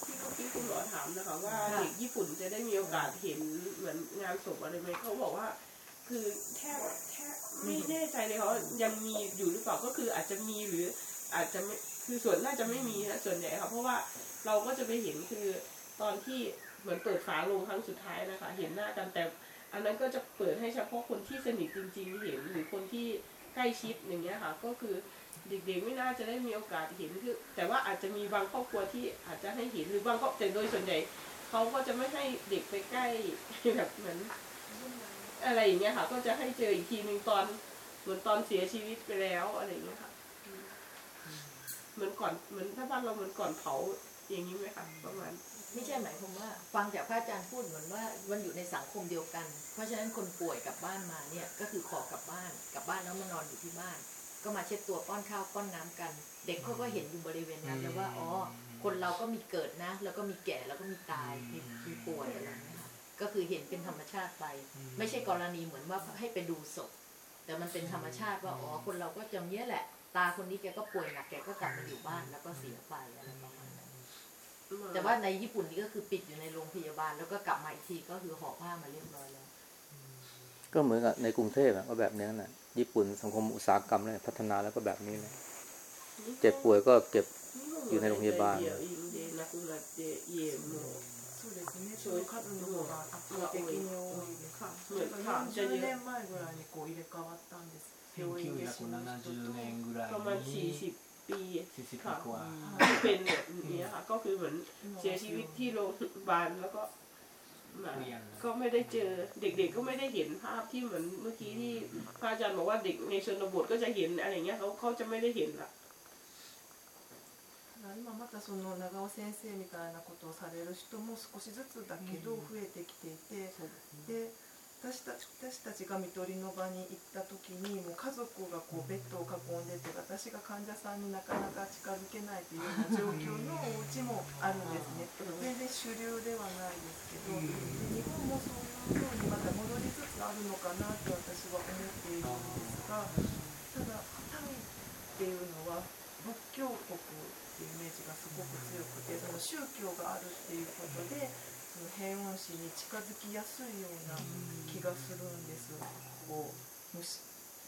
ที่เมื่อกี้คุณหมอถามนะคะว่าเด็กญี่ปุ่นจะได้มีโอกาสเห็นเหมือนงานศพอะไรไหมเขาบอกว่า คือแทบแทบไม่แน่ใจเลยเขายังมีอยู่หรือเปล่าก็คืออาจจะมีหรืออาจจะไม่คือส่วนน่าจะไม่มีนะส่วนใหญ่ค่ะเพราะว่าเราก็จะไปเห็นคือตอนที่เหมือนเปิดฝาโลงครั้งสุดท้ายนะคะ เห็นหน้ากันแต่ อันนั้นก็จะเปิดให้เฉพาะคนที่สนิทจริง ๆ เห็นหรือคนที่ใกล้ชิดอย่างเงี้ยค่ะ ก็คือ เด็กๆไม่น่าจะได้มีโอกาสเห็นคือแต่ว่าอาจจะมีบางครอบครัวที่อาจจะให้เห็นหรือบางครอบแต่โดยส่วนใหญ่เขาก็จะไม่ให้เด็กไปใกล้แบบเหมือนอะไรอย่างเงี้ยค่ะ ก็จะให้เจออีกทีหนึ่งตอนเหมือนตอนเสียชีวิตไปแล้วอะไรอย่างเงี้ยค่ะเหมือนก่อนเหมือนถ้าบ้านเราเหมือนก่อนเผาอย่างนี้ไหมคะประมาณไม่ใช่หมายความว่า ฟังจากพระอาจารย์พูดเหมือนว่ามันอยู่ในสังคมเดียวกัน เพราะฉะนั้นคนป่วยกลับบ้านมาเนี่ยก็คือขอกลับบ้านกลับบ้านแล้วมานอนอยู่ที่บ้าน ก็มาเช็ดตัวป้อนข้าวป้อนน้ำกัน เด็กเขาก็เห็นอยู่บริเวณนั้นแล้วว่าอ๋อคนเราก็มีเกิดนะ แล้วก็มีแก่แล้วก็มีตายมีมีป่วยอะไรอย่างเงี้ยค่ะก็คือเห็นเป็นธรรมชาติไป ไม่ใช่กรณีเหมือนว่าให้ไปดูศพแต่มันเป็นธรรมชาติว่าอ๋อคนเราก็จำเนี้ยแหละ ตาคนนี้แกก็ป่วยหนักแกก็กลับมาอยู่บ้านแล้วก็เสียไปอะไรประมาณนั้นแต่ว่าในญี่ปุ่นนี่ก็คือปิดอยู่ในโรงพยาบาล แล้วก็กลับมาอีกทีก็คือห่อผ้ามาเรียบร้อยแล้วก็เหมือนกับในกรุงเทพอะก็แบบนี้น่ะ ญี่ปุ่นสังคมอุตสาหกรรมเลยพัฒนาแล้วก็แบบนี้เลยเจ็บป่วยก็เก็บ อยู่ในโรงพยาบาล 日本は大体病院で亡くなって家もそうですねそういう数の方が圧倒的に多いですค่ะ ちょっと40年前ぐらいにこう入れ替わったんです病院で死ぬ人と1970年ぐらい ประมาณ に40 ปี 40 ค่ะ กว่า ที่เป็นแบบนี้ค่ะก็คือเหมือนเสียชีวิตที่โรงพยาบาลแล้วก็มา เรียน ก็ไม่ได้เจอเด็กๆก็ไม่ได้เห็นภาพที่เหมือนเมื่อกี้ที่พระอาจารย์บอกว่าเด็กในชนบทก็จะเห็นอะไรเงี้ยเขาเขาจะไม่ได้เห็นละ 今またその長尾先生みたいなことをされる人も少しずつだけど増えてきていて、で 私たち私たちが看取りの場に行った時にもう家族がこうベッドを囲んでて私が患者さんになかなか近づけないというような状況のお家もあるんですね。全然主流ではないですけど、で日本もそういうようにまた戻りつつあるのかなと私は思っているんですがただタイっていうのは仏教国っていうイメージがすごく強くてその宗教があるっていうことで平穏心に近づきやすいような気がするんですこう無し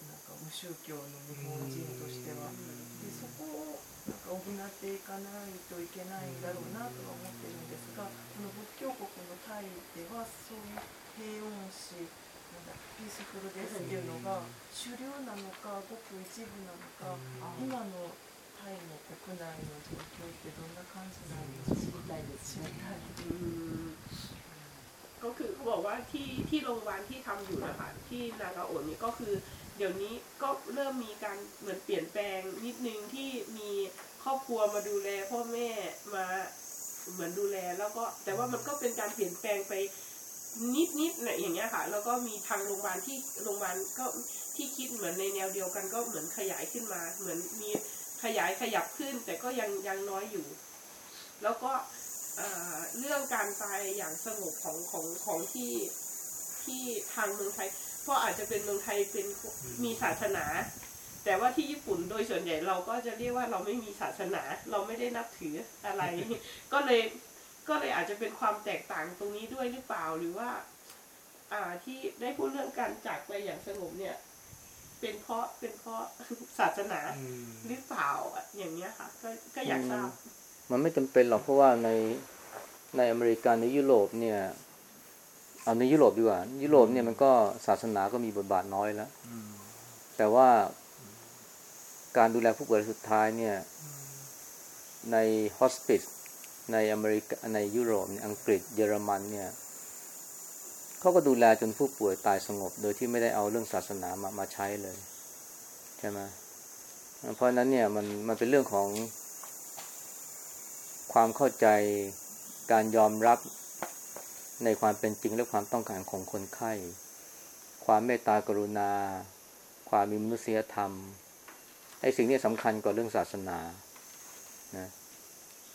なんか無宗教の日本人としては。でそこをなんか補っていかないといけないんだろうなとは思ってるんですがこの仏教国のタイではそういう平穏心なんだピースフルですっていうのが主流なのかごく一部なのか今のタイの国内の状況ってどんな感じなんでしょうか知りたいですねอืมก็คือเขาบอกว่าที่ที่โรงพยาบาลที่ทำอยู่นะคะที่นากาโอนนี่ก็คือ เดี๋ยวนี้ก็เริ่มมีการเหมือนเปลี่ยนแปลงนิดนึงที่มีครอบครัวมาดูแลพ่อแม่มาเหมือนดูแลแล้วก็แต่ว่ามันก็เป็นการเปลี่ยนแปลงไปนิดนิดๆนะอย่างเงี้ยค่ะ แล้วก็มีทางโรงพยาบาลที่โรงพยาบาลก็ที่คิดเหมือนในแนวเดียวกัน ก็เหมือนขยายขึ้นมา เหมือนมี ขยายขยับขึ้น แต่ก็ยังยังน้อยอยู่ แล้วก็เรื่องการตายอย่างสงบของของของที่ที่ทางเมืองไทย เพราะอาจจะเป็นเมืองไทยเป็นมีศาสนา แต่ว่าที่ญี่ปุ่นโดยส่วนใหญ่เราก็จะเรียกว่าเราไม่มีศาสนา เราไม่ได้นับถืออะไร ก็เลยก็เลยอาจจะเป็นความแตกต่างตรงนี้ด้วยหรือเปล่าหรือว่า อ่าที่ได้พูดเรื่องการจากไปอย่างสงบเนี่ย เป็นเพราะเป็นเพราะศาสนาหรือเปล่าอย่างเงี้ยค่ะ ก็ก็อยากทราบมันไม่จำเป็นหรอกเพราะว่าในในอเมริกาในยุโรปเนี่ย เอาในยุโรปดีกว่า ยุโรปเนี่ยมันก็ศาสนาก็มีบทบาทน้อยแล้วแต่ว่าการดูแลผู้ป่วยรายสุดท้ายเนี่ย ในฮอสปิสในอเมริกาในยุโรปในอังกฤษเยอรมันเนี่ย เขาก็ดูแลจนผู้ป่วยตายสงบ โดยที่ไม่ได้เอาเรื่องศาสนามามาใช้เลยใช่ไหมเพราะฉะนั้นเนี่ยมันมันเป็นเรื่องของความเข้าใจการยอมรับในความเป็นจริงและความต้องการของคนไข้ ความเมตตากรุณา ความมีมนุษยธรรมไอ้สิ่งนี้สำคัญกว่าเรื่องศาสนานะ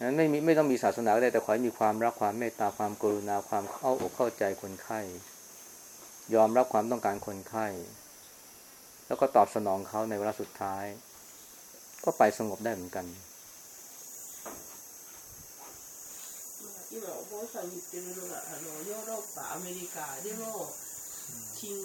นั้นไม่มีไม่ต้องมีศาสนาก็ได้แต่ขอให้มีความรักความเมตตาความกรุณาความเข้าอกเข้าใจคนไข้ ยอมรับความต้องการคนไข้ แล้วก็ตอบสนองเขาในเวลาสุดท้าย ก็ไปสงบได้เหมือนกัน 今お坊さん言ってるのがあのヨーロッパアメリカでも信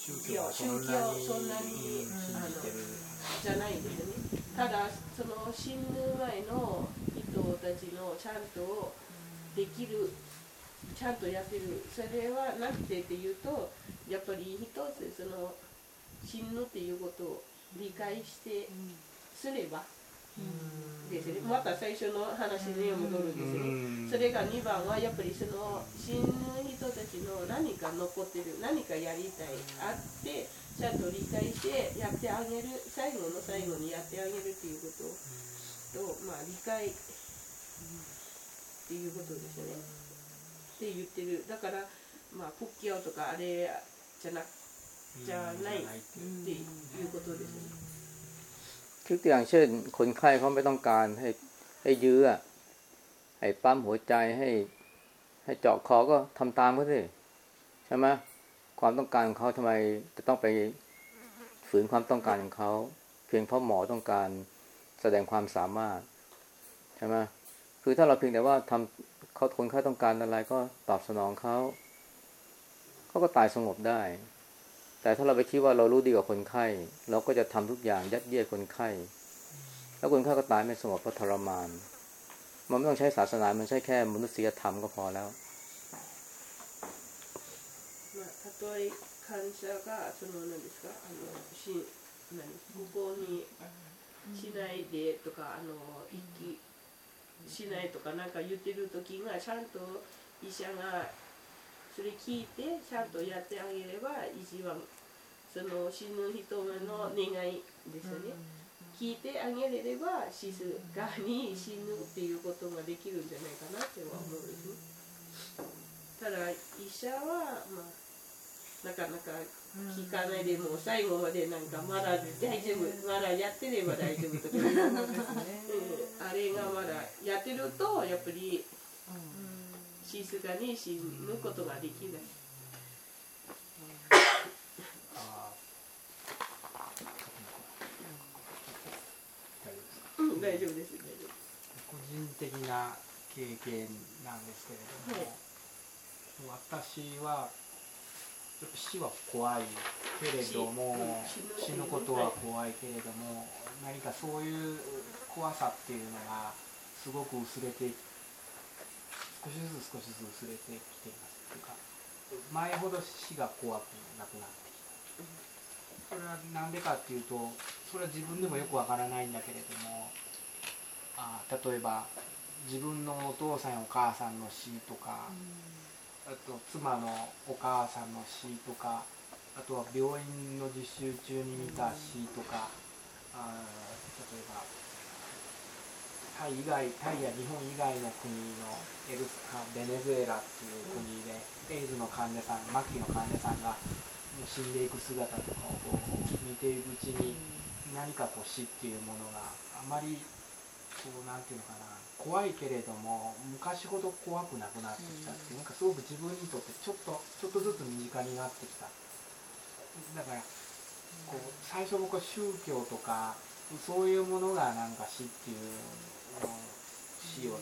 宗教宗教そんなにあのじゃないんですよねただその死ぬ前の人たちのちゃんとできる ちゃんとやってる。それはなくてっていうとやっぱり一つその死ぬっていうことを理解してすればですね。また最初の話に戻るんですねそれが2番はやっぱりその死ぬ人たちの何か残ってる何かやりたいあってちゃんと理解してやってあげる最後の最後にやってあげるっていうこととまあ理解っていうことですねって言ってるだからまあ仏教とかあれじゃなじゃないっていうことですね คือตัวอย่างเช่น คนไข้เขาไม่ต้องการให้ให้ยื้ออะให้ปั๊มหัวใจให้ใ ให้เจาะคอก็ทำตามเขาสิใช่ไหมความต้องการของเขาทำไมจะต้องไปฝืนความต้องการของเขา เพียงเพราะหมอต้องการแสดงความสามารถใช่ไหมคือถ้าเราเพียงแต่ว่าทำ เขาคนไข้ต้องการอะไรก็ตอบสนองเขาเขาก็ตายสงบได้ แต่ถ้าเราไปคิดว่าเรารู้ดีกว่าคนไข้ เราก็จะทำทุกอย่างยัดเยียดคนไข้ แล้วคนไข้ก็ตายไม่สงบเพราะทรมาน มันไม่ต้องใช้ศาสนา มันใช้แค่มนุษยธรรมก็พอแล้ว まあ、たとえ患者がその何ですかあのし何ここにしないでとかあの息 しないとかなんか言ってる時がちゃんと医者がそれ聞いてちゃんとやってあげれば一番その死ぬ人の願いですよね。聞いてあげれれば静かに死ぬっていうことができるんじゃないかなっては思うんですね。ただ医者はまあなかなか聞かないでもう最後までなんかまだ大丈夫まだやってれば大丈夫とか、うん、あれがまだやってるとやっぱり静かに死ぬことができない。あうん、大丈夫です。大丈個人的な経験なんですけれども、私はやっぱ死は怖いけれども死ぬことは怖いけれども何かそういう怖さっていうのがすごく薄れて少しずつ少しずつ薄れてきていますというか前ほど死が怖くなくなってきた。それは何でかっていうとそれは自分でもよくわからないんだけれどもあ例えば自分のお父さんやお母さんの死とか、あと妻のお母さんの死とかあとは病院の実習中に見た死とか、あ例えばタイ以外タイや日本以外の国のエルベネズエラっていう国で、エイズの患者さん末期の患者さんが死んでいく姿とかを見ているうちに何かこう死っていうものがあまりこうなんていうのかな怖いけれども昔ほど怖くなくなってきたっていう、なんかすごく自分にとってちょっとちょっとずつ身近になってきた。だからこう最初僕は宗教とかそういうものがなんか死っていうのを死を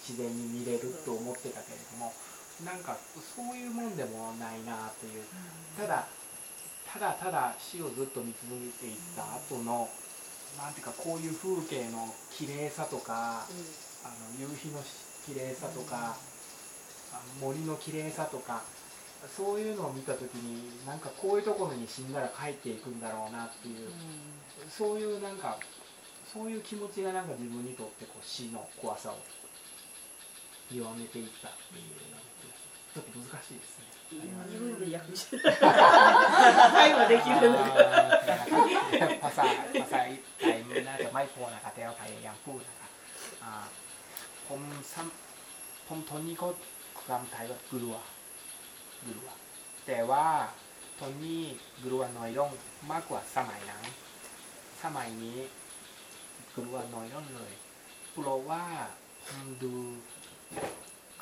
自然に見れると思ってたけれどもなんかそういうもんでもないなという。ただただただ死をずっと見続けていった後のなんていうかこういう風景の綺麗さとか、あの夕日の綺麗さとか、あの森の綺麗さとかそういうのを見た時になんかこういうところに死んだら帰っていくんだろうなっていう、そういうなんかそういう気持ちがなんか自分にとってこう死の怖さを弱めていったっていうような気がしますちょっと難しいですね。夫自分で訳して会話できるのか ภาษาภาษาไทยน่าจะไม่พอนะครับแต่เราพยายามพูดนะครับอ่า ผมซ้ำผมตอนนี้ก็คำไทยว่ากลัวกลัว แต่ว่าตอนนี้กลัวน้อยลงมากกว่าสมัยนั้น สมัยนี้กลัวน้อยลงเลยเพราะว่าผมดู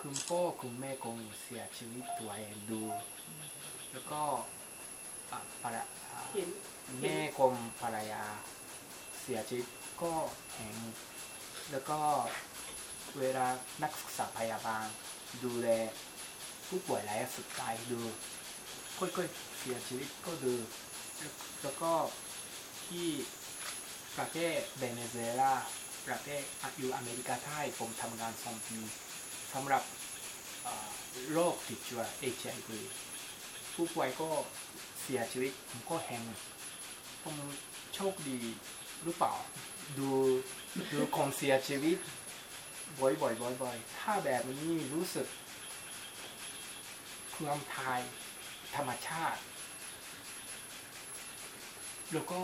คุณพ่อคุณแม่คงเสียชีวิตตัวเองดู แล้วก็ภรรอ่าแม่กรมภรรยาเสียชีวิตก็เห็นแล้วก็ เวลานักศึกษาพยาบาล ดูแลผู้ป่วยรายสุดท้ายดูค่อยๆเสียชีวิตก็ดู แล้วก็ที่ประเทศเวเนซุเอลาประเทศอยู่อเมริกาใต้ผมทำงานสองปีสำหรับโรคติดเชื้อ HIV ผู้ป่วยก็เสียชีวิตผมก็เห็นผมโชคดีหรือเปล่า ดูดูคนเสียชีวิต บ่อยๆบ่อยๆถ้าแบบนี้รู้สึกความทายธรรมชาติ แล้วก็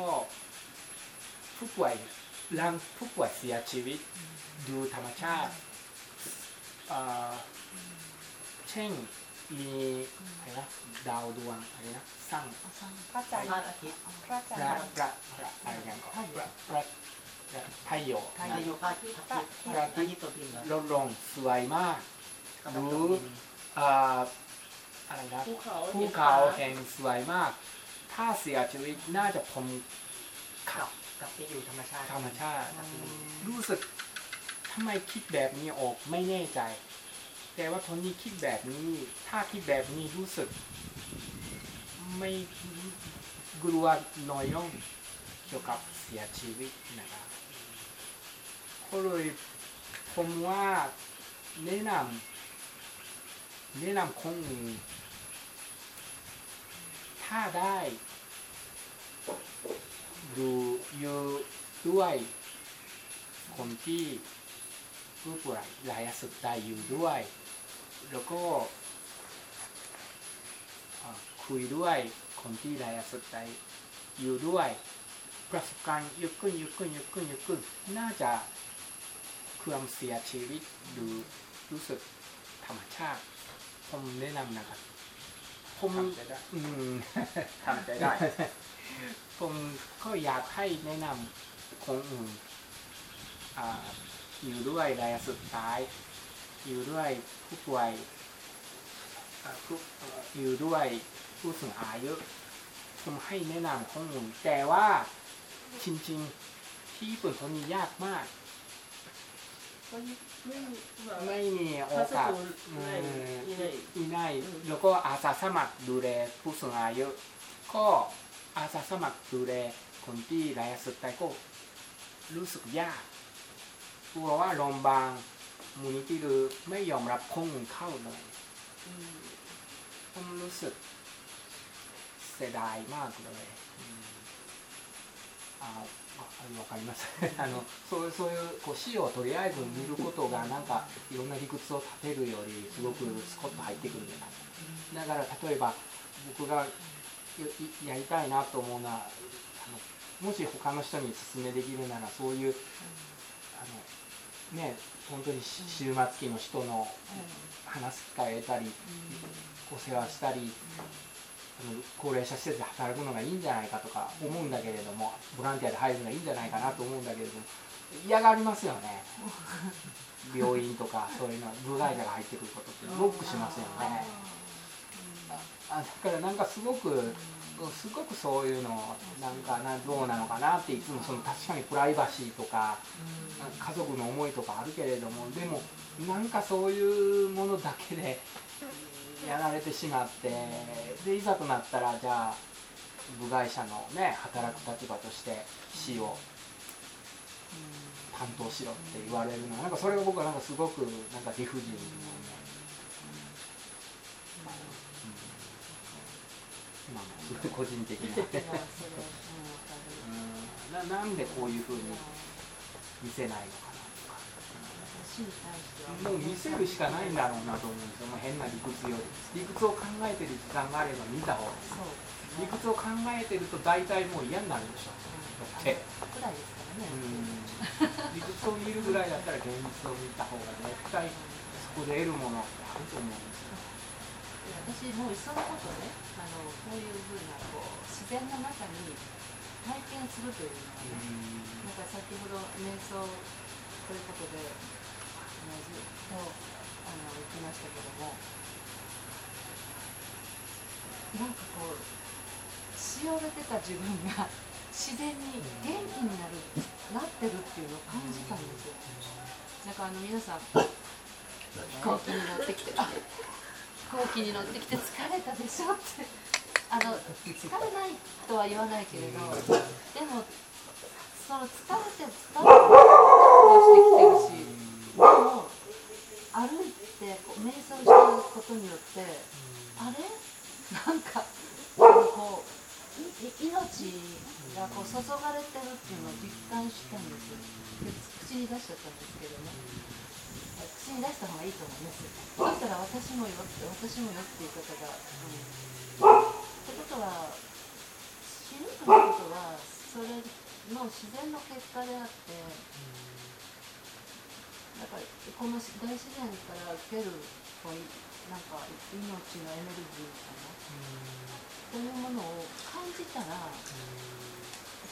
ผู้ป่วยร่างผู้ป่วยเสียชีวิตดูธรรมชาติเอ่อเช่นมีอะไรนะดาวดวงอะไรนะสร้างพระจันทร์อาทิตย์พระพระพระอะไรอย่างก็พระพระพระไทยโย 太陽พระอาทิตย์พระอาทิตย์ตัวพิมพ์เหรอลงลงสวยมากกำลังดูตกดินอ่าอะไรนะภูเขาภูเขาแห่งสวยมาก ถ้าเสียชีวิตน่าจะผมกลัขับบกลับไปอยู่ธรรมชาติธรรมชาติ รู้สึกทำไมคิดแบบนี้ออกไม่แน่ใจ แต่ว่าทนนี้คิดแบบนี้ ถ้าคิดแบบนี้รู้สึก ไม่กลัวน้อยลงเกี่ยวกับเสียชีวิตนะครับ ก็เลยผมว่าแนะนำแนะนำคงถ้าได้ดูอยู่ด้วยคนที่ผู้ป่วยรายสุดใจอยู่ด้วย แล้วก็คุยด้วยคนที่รายสุดใจอยู่ด้วยประสบการณ์เยอะขึ้นเยอะขึ้นเยอะขึ้นเยอะขึ้นน่าจะ ความเสียชีวิตดูรู้สึกธรรมชาติ ผมแนะนำนะครับ ผมทำใจได้อืม ทำใจได้ ผมก็อยากให้แนะนำคนอื่นอ่าอยู่ด้วยระยะสุดท้าย อยู่ด้วยผู้ป่วยอ่าผู้เอ่ออยู่ด้วยผู้สูงอายุผมให้แนะนำคนอื่นแต่ว่าจริงๆ ที่ญี่ปุ่นเขามียากมาก ไม่มีโอกาสที่ได้แล้วก็อาสาสมัครดูแลผู้สูงอายุก็อาสาสมัครดูแลคนที่รายสุดแต่ก็รู้สึกยากกลัวว่าโรงพยาบาลมูลนิธิหรือไม่ยอมรับข้อมูลเข้าเลยผมรู้สึกเสียดายมากเลยอ้า わかります。あのそうそういうこう死をとりあえず見ることがなんかいろんな理屈を立てるよりすごくスコッと入ってくるんじゃないかなだから例えば僕がややりたいなと思うのはあのもし他の人に勧めできるならそういうあのね本当にし終末期の人の話す機会を得たりお世話したり高齢者施設で働くのがいいんじゃないかとか思うんだけれどもボランティアで入るのがいいんじゃないかなと思うんだけれども嫌がりますよね。病院とかそういうのは部外者が入ってくることってブロックしますよね。あだからなんかすごくすごくそういうのなんかなどうなのかなっていつもその確かにプライバシーとか家族の思いとかあるけれどもでもなんかそういうものだけでやられてしまってでいざとなったらじゃあ部外者のね働く立場として死を担当しろって言われるのなんかそれが僕はなんかすごくなんか理不尽に思う。ねまあすごい個人的な。うん。ななんでこういうふうに見せないのか死に対してはもう見せるしかないんだろうなと思うんですよ。もう変な理屈より理屈を考えてる時間があれば見た方がそう理屈を考えてると大体もう嫌になるでしょ。だってくらいですからねうん理屈を見るぐらいだったら現実を見た方が絶対そこで得るものってあると思うんですよ私もういっそのことねあのこういうふうなこう自然の中に体験するというのはねなんか先ほど瞑想ということでとあの言ってましたけども。なんかこうしおれてた自分が 自然に元気になるなってるっていうのを感じたんですよ。なんかあの皆さん飛行機に乗ってきて飛行機に乗ってきて疲れたでしょって。あの疲れないとは言わないけれどでもその疲れて疲れてしてきてるしでも歩いてこう瞑想してることによってあれ？なんかこうい命がこう注がれてるっていうのを実感したんですで口に出しちゃったんですけどね。口に出した方がいいと思いますそしたら私もよって私もよっていう方が、うん、ってことは死ぬということはそれの自然の結果であってだかこの大自然から受けるこうなんか命のエネルギーかなそういうものを感じたら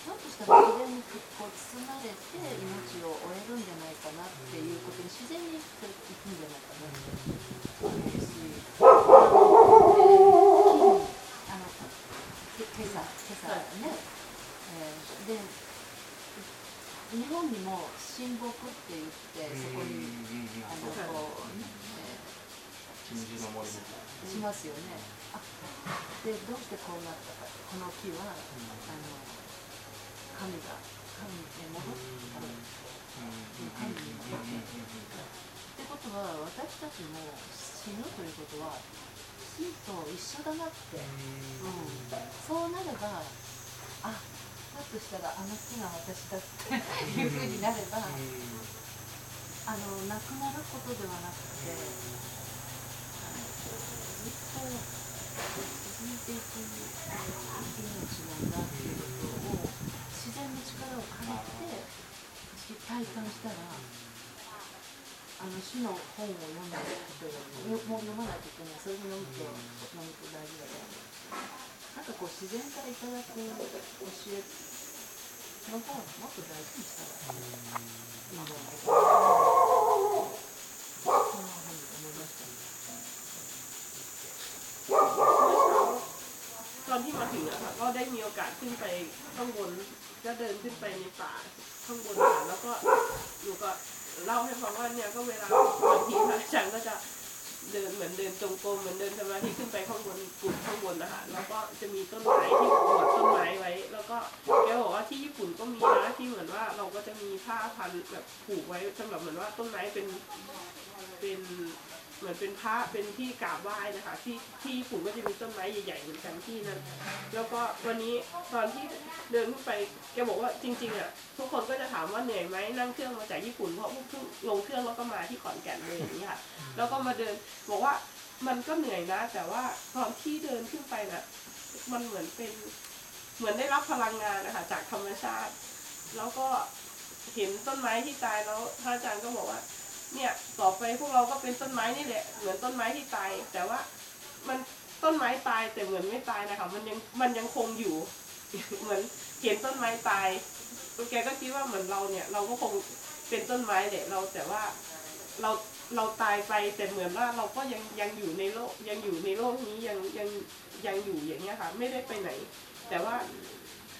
ひょっとしたら自然にこう包まれて命を終えるんじゃないかなっていうことに自然にいくんじゃないかなって。思うし。あの今朝今朝ね、えー、で日本にも親睦って言ってそこにあのこう、え金字の森みたいーしますよね。あでどうしてこうなったかこの木は、あの神が神に戻った神に戻ってってことは私たちも死ぬということは死と一緒だなって、うん、そうなればあだとしたらあの木が私だっていうふうになれば、あの亡くなることではなくてずっと続いていく命なんだっていうことを自然の力を借りて私体感したらあの詩の本を読んだ人よりも読まないといけない。それで読むと読むと大事だと思うなんかこう自然からいただく教えの方をもっと大事にしたらいいんじゃないかなそんなふうに思いました。ตอนที่มาถึงอะค่ะก็ได้มีโอกาสขึ้นไปข้างบนก็เดินขึ้นไปในป่าข้างบนค่ะแล้วก็หนูก็เล่าให้ฟังว่าเนี่ยก็เวลาบางทีพระอาจารย์ก็จะ เดินเหมือนเดินจงกรมเหมือนเดินสมาธิขึ้นไปข้างบนกุดข้างบนนะคะแล้วก็จะมีต้นไม้ที่ปวดต้นไม้ไว้ แล้วก็แกบอกว่าที่ญี่ปุ่นก็มีนะที่เหมือนว่าเราก็จะมีผ้าพันแบบผูกไว้สำหรับเหมือนว่าต้นไม้เป็นเป็น เหมือนเป็นพระเป็นที่กราบไหว้นะคะ ที่ที่ญี่ปุ่นก็จะมีต้นไม้ใหญ่ๆเหมือนกันที่นั่นแล้วก็วันนี้ตอนที่เดินขึ้นไปแกบอกว่าจริงๆอะทุกคนก็จะถามว่าเหนื่อยไหมนั่งเครื่องมาจากญี่ปุ่นเพราะเพิ่งลงเครื่องแล้วก็มาที่ขอนแก่นเลยอย่างนี้ค่ะแล้วก็มาเดินบอกว่ามันก็เหนื่อยนะ แต่ว่าตอนที่เดินขึ้นไปน่ะมันเหมือนเป็นเหมือนได้รับพลังงานนะคะจากธรรมชาติ แล้วก็เห็นต้นไม้ที่ตายแล้วพระอาจารย์ก็บอกว่า เนี่ยต่อไปพวกเราก็เป็นต้นไม้นี่แหละ เหมือนต้นไม้ที่ตาย แต่ว่ามันต้นไม้ตายแต่เหมือนไม่ตายนะคะมันยังมันยังคงอยู่ เหมือนเห็นต้นไม้ตายแกก็คิดว่าเหมือนเราเนี่ย เราก็คงเป็นต้นไม้แหละเราแต่ว่าเราเราตายไปแต่เหมือนว่าเราก็ยังยังอยู่ในโลกยังอยู่ในโลกนี้ยังยังยังอยู่อย่างเงี้ยค่ะ ไม่ได้ไปไหน แต่ว่า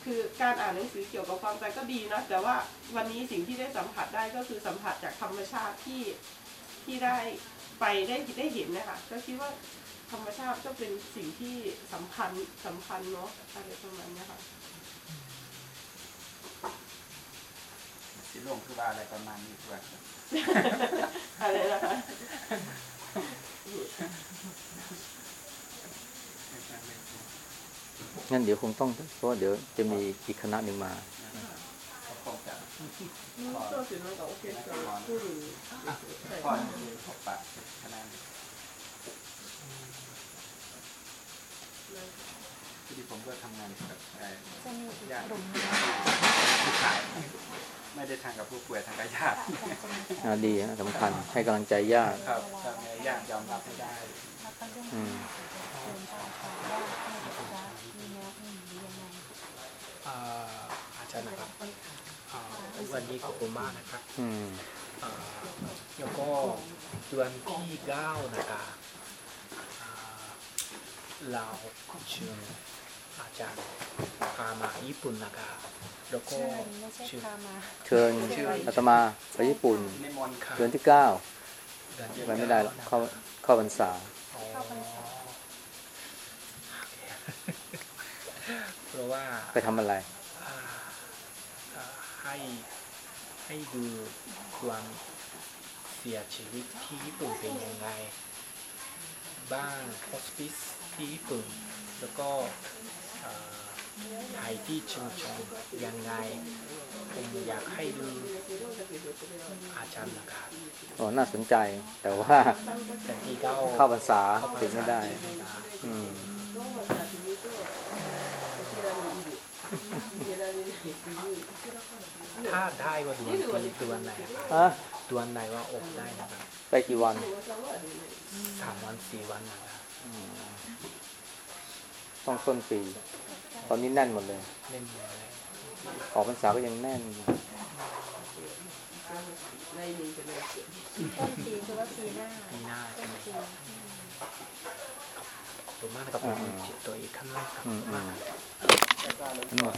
คือการอ่านหนังสือเกี่ยวกับความตายก็ดีนะแต่ว่าวันนี้สิ่งที่ได้สัมผัสได้ก็คือสัมผัสจากธรรมชาติที่ที่ได้ไปได้ได้เห็นนะคะก็คิดว่าธรรมชาติก็เป็นสิ่งที่สำคัญสำคัญเนาะอะไรประมาณเนี้ยค่ะสีลงคือว่าอะไรประมาณนี้ด้วยอะไรนะคะ งั้นเดี๋ยวคงต้อง เพราะเดี๋ยวจะมีอีกคณะหนึ่งมาพอดีผมก็ทำงานกับญาติขายไม่ได้ทางกับผู้ป่วยทางกายญาติดีสำคัญให้กำลังใจญาติครับญาติยอมรับไม่ได้ อืมอ่าอาจารย์นะครับอ่าวันนี้ขอบคุณมากนะครับอืมอ่าแล้วก็เดือนที่เก้านะครับอ่าเราเชิญอาจารย์พามาญี่ปุ่นนะครับแล้วก็เชิญเชิญอาตมาไปญี่ปุ่นนิมนต์ครับเดือนที่เก้าเดือนที่ไปไม่ได้หรอกเข้าเข้าพรรษา เพราะว่าไปทำอะไรอ่าอ่าให้ให้ดูความเสียชีวิตที่ญี่ปุ่นเป็นยังไง บ้านโฮสปิสที่ญี่ปุ่น แล้วก็อ่าไทยที่ชุมชนยังไงผมอยากให้ดูอาจารย์นะครับอ๋อน่าสนใจแต่ว่าแต่ที่เก้าเข้าพรรษาเข้าพรรษาถึงไม่ได้ไม่ได้อืม ถ้าได้ว่าดวนที่ดวนไหนครับอะดวนไหนว่าอบได้นะครับไปกี่วันสามวันสี่วันนะครับต้องต้นปี ตอนนี้แน่นหมดเลยเล่นเลยออกพรรษาก็ยังแน่นอยู่ต้นปีคือว่าปีหน้ามีหน้า ต้ใช่นไหมปีขอบคุณมากนะครับผมจิตตัวอีกขั้นแรกครับอืมอืม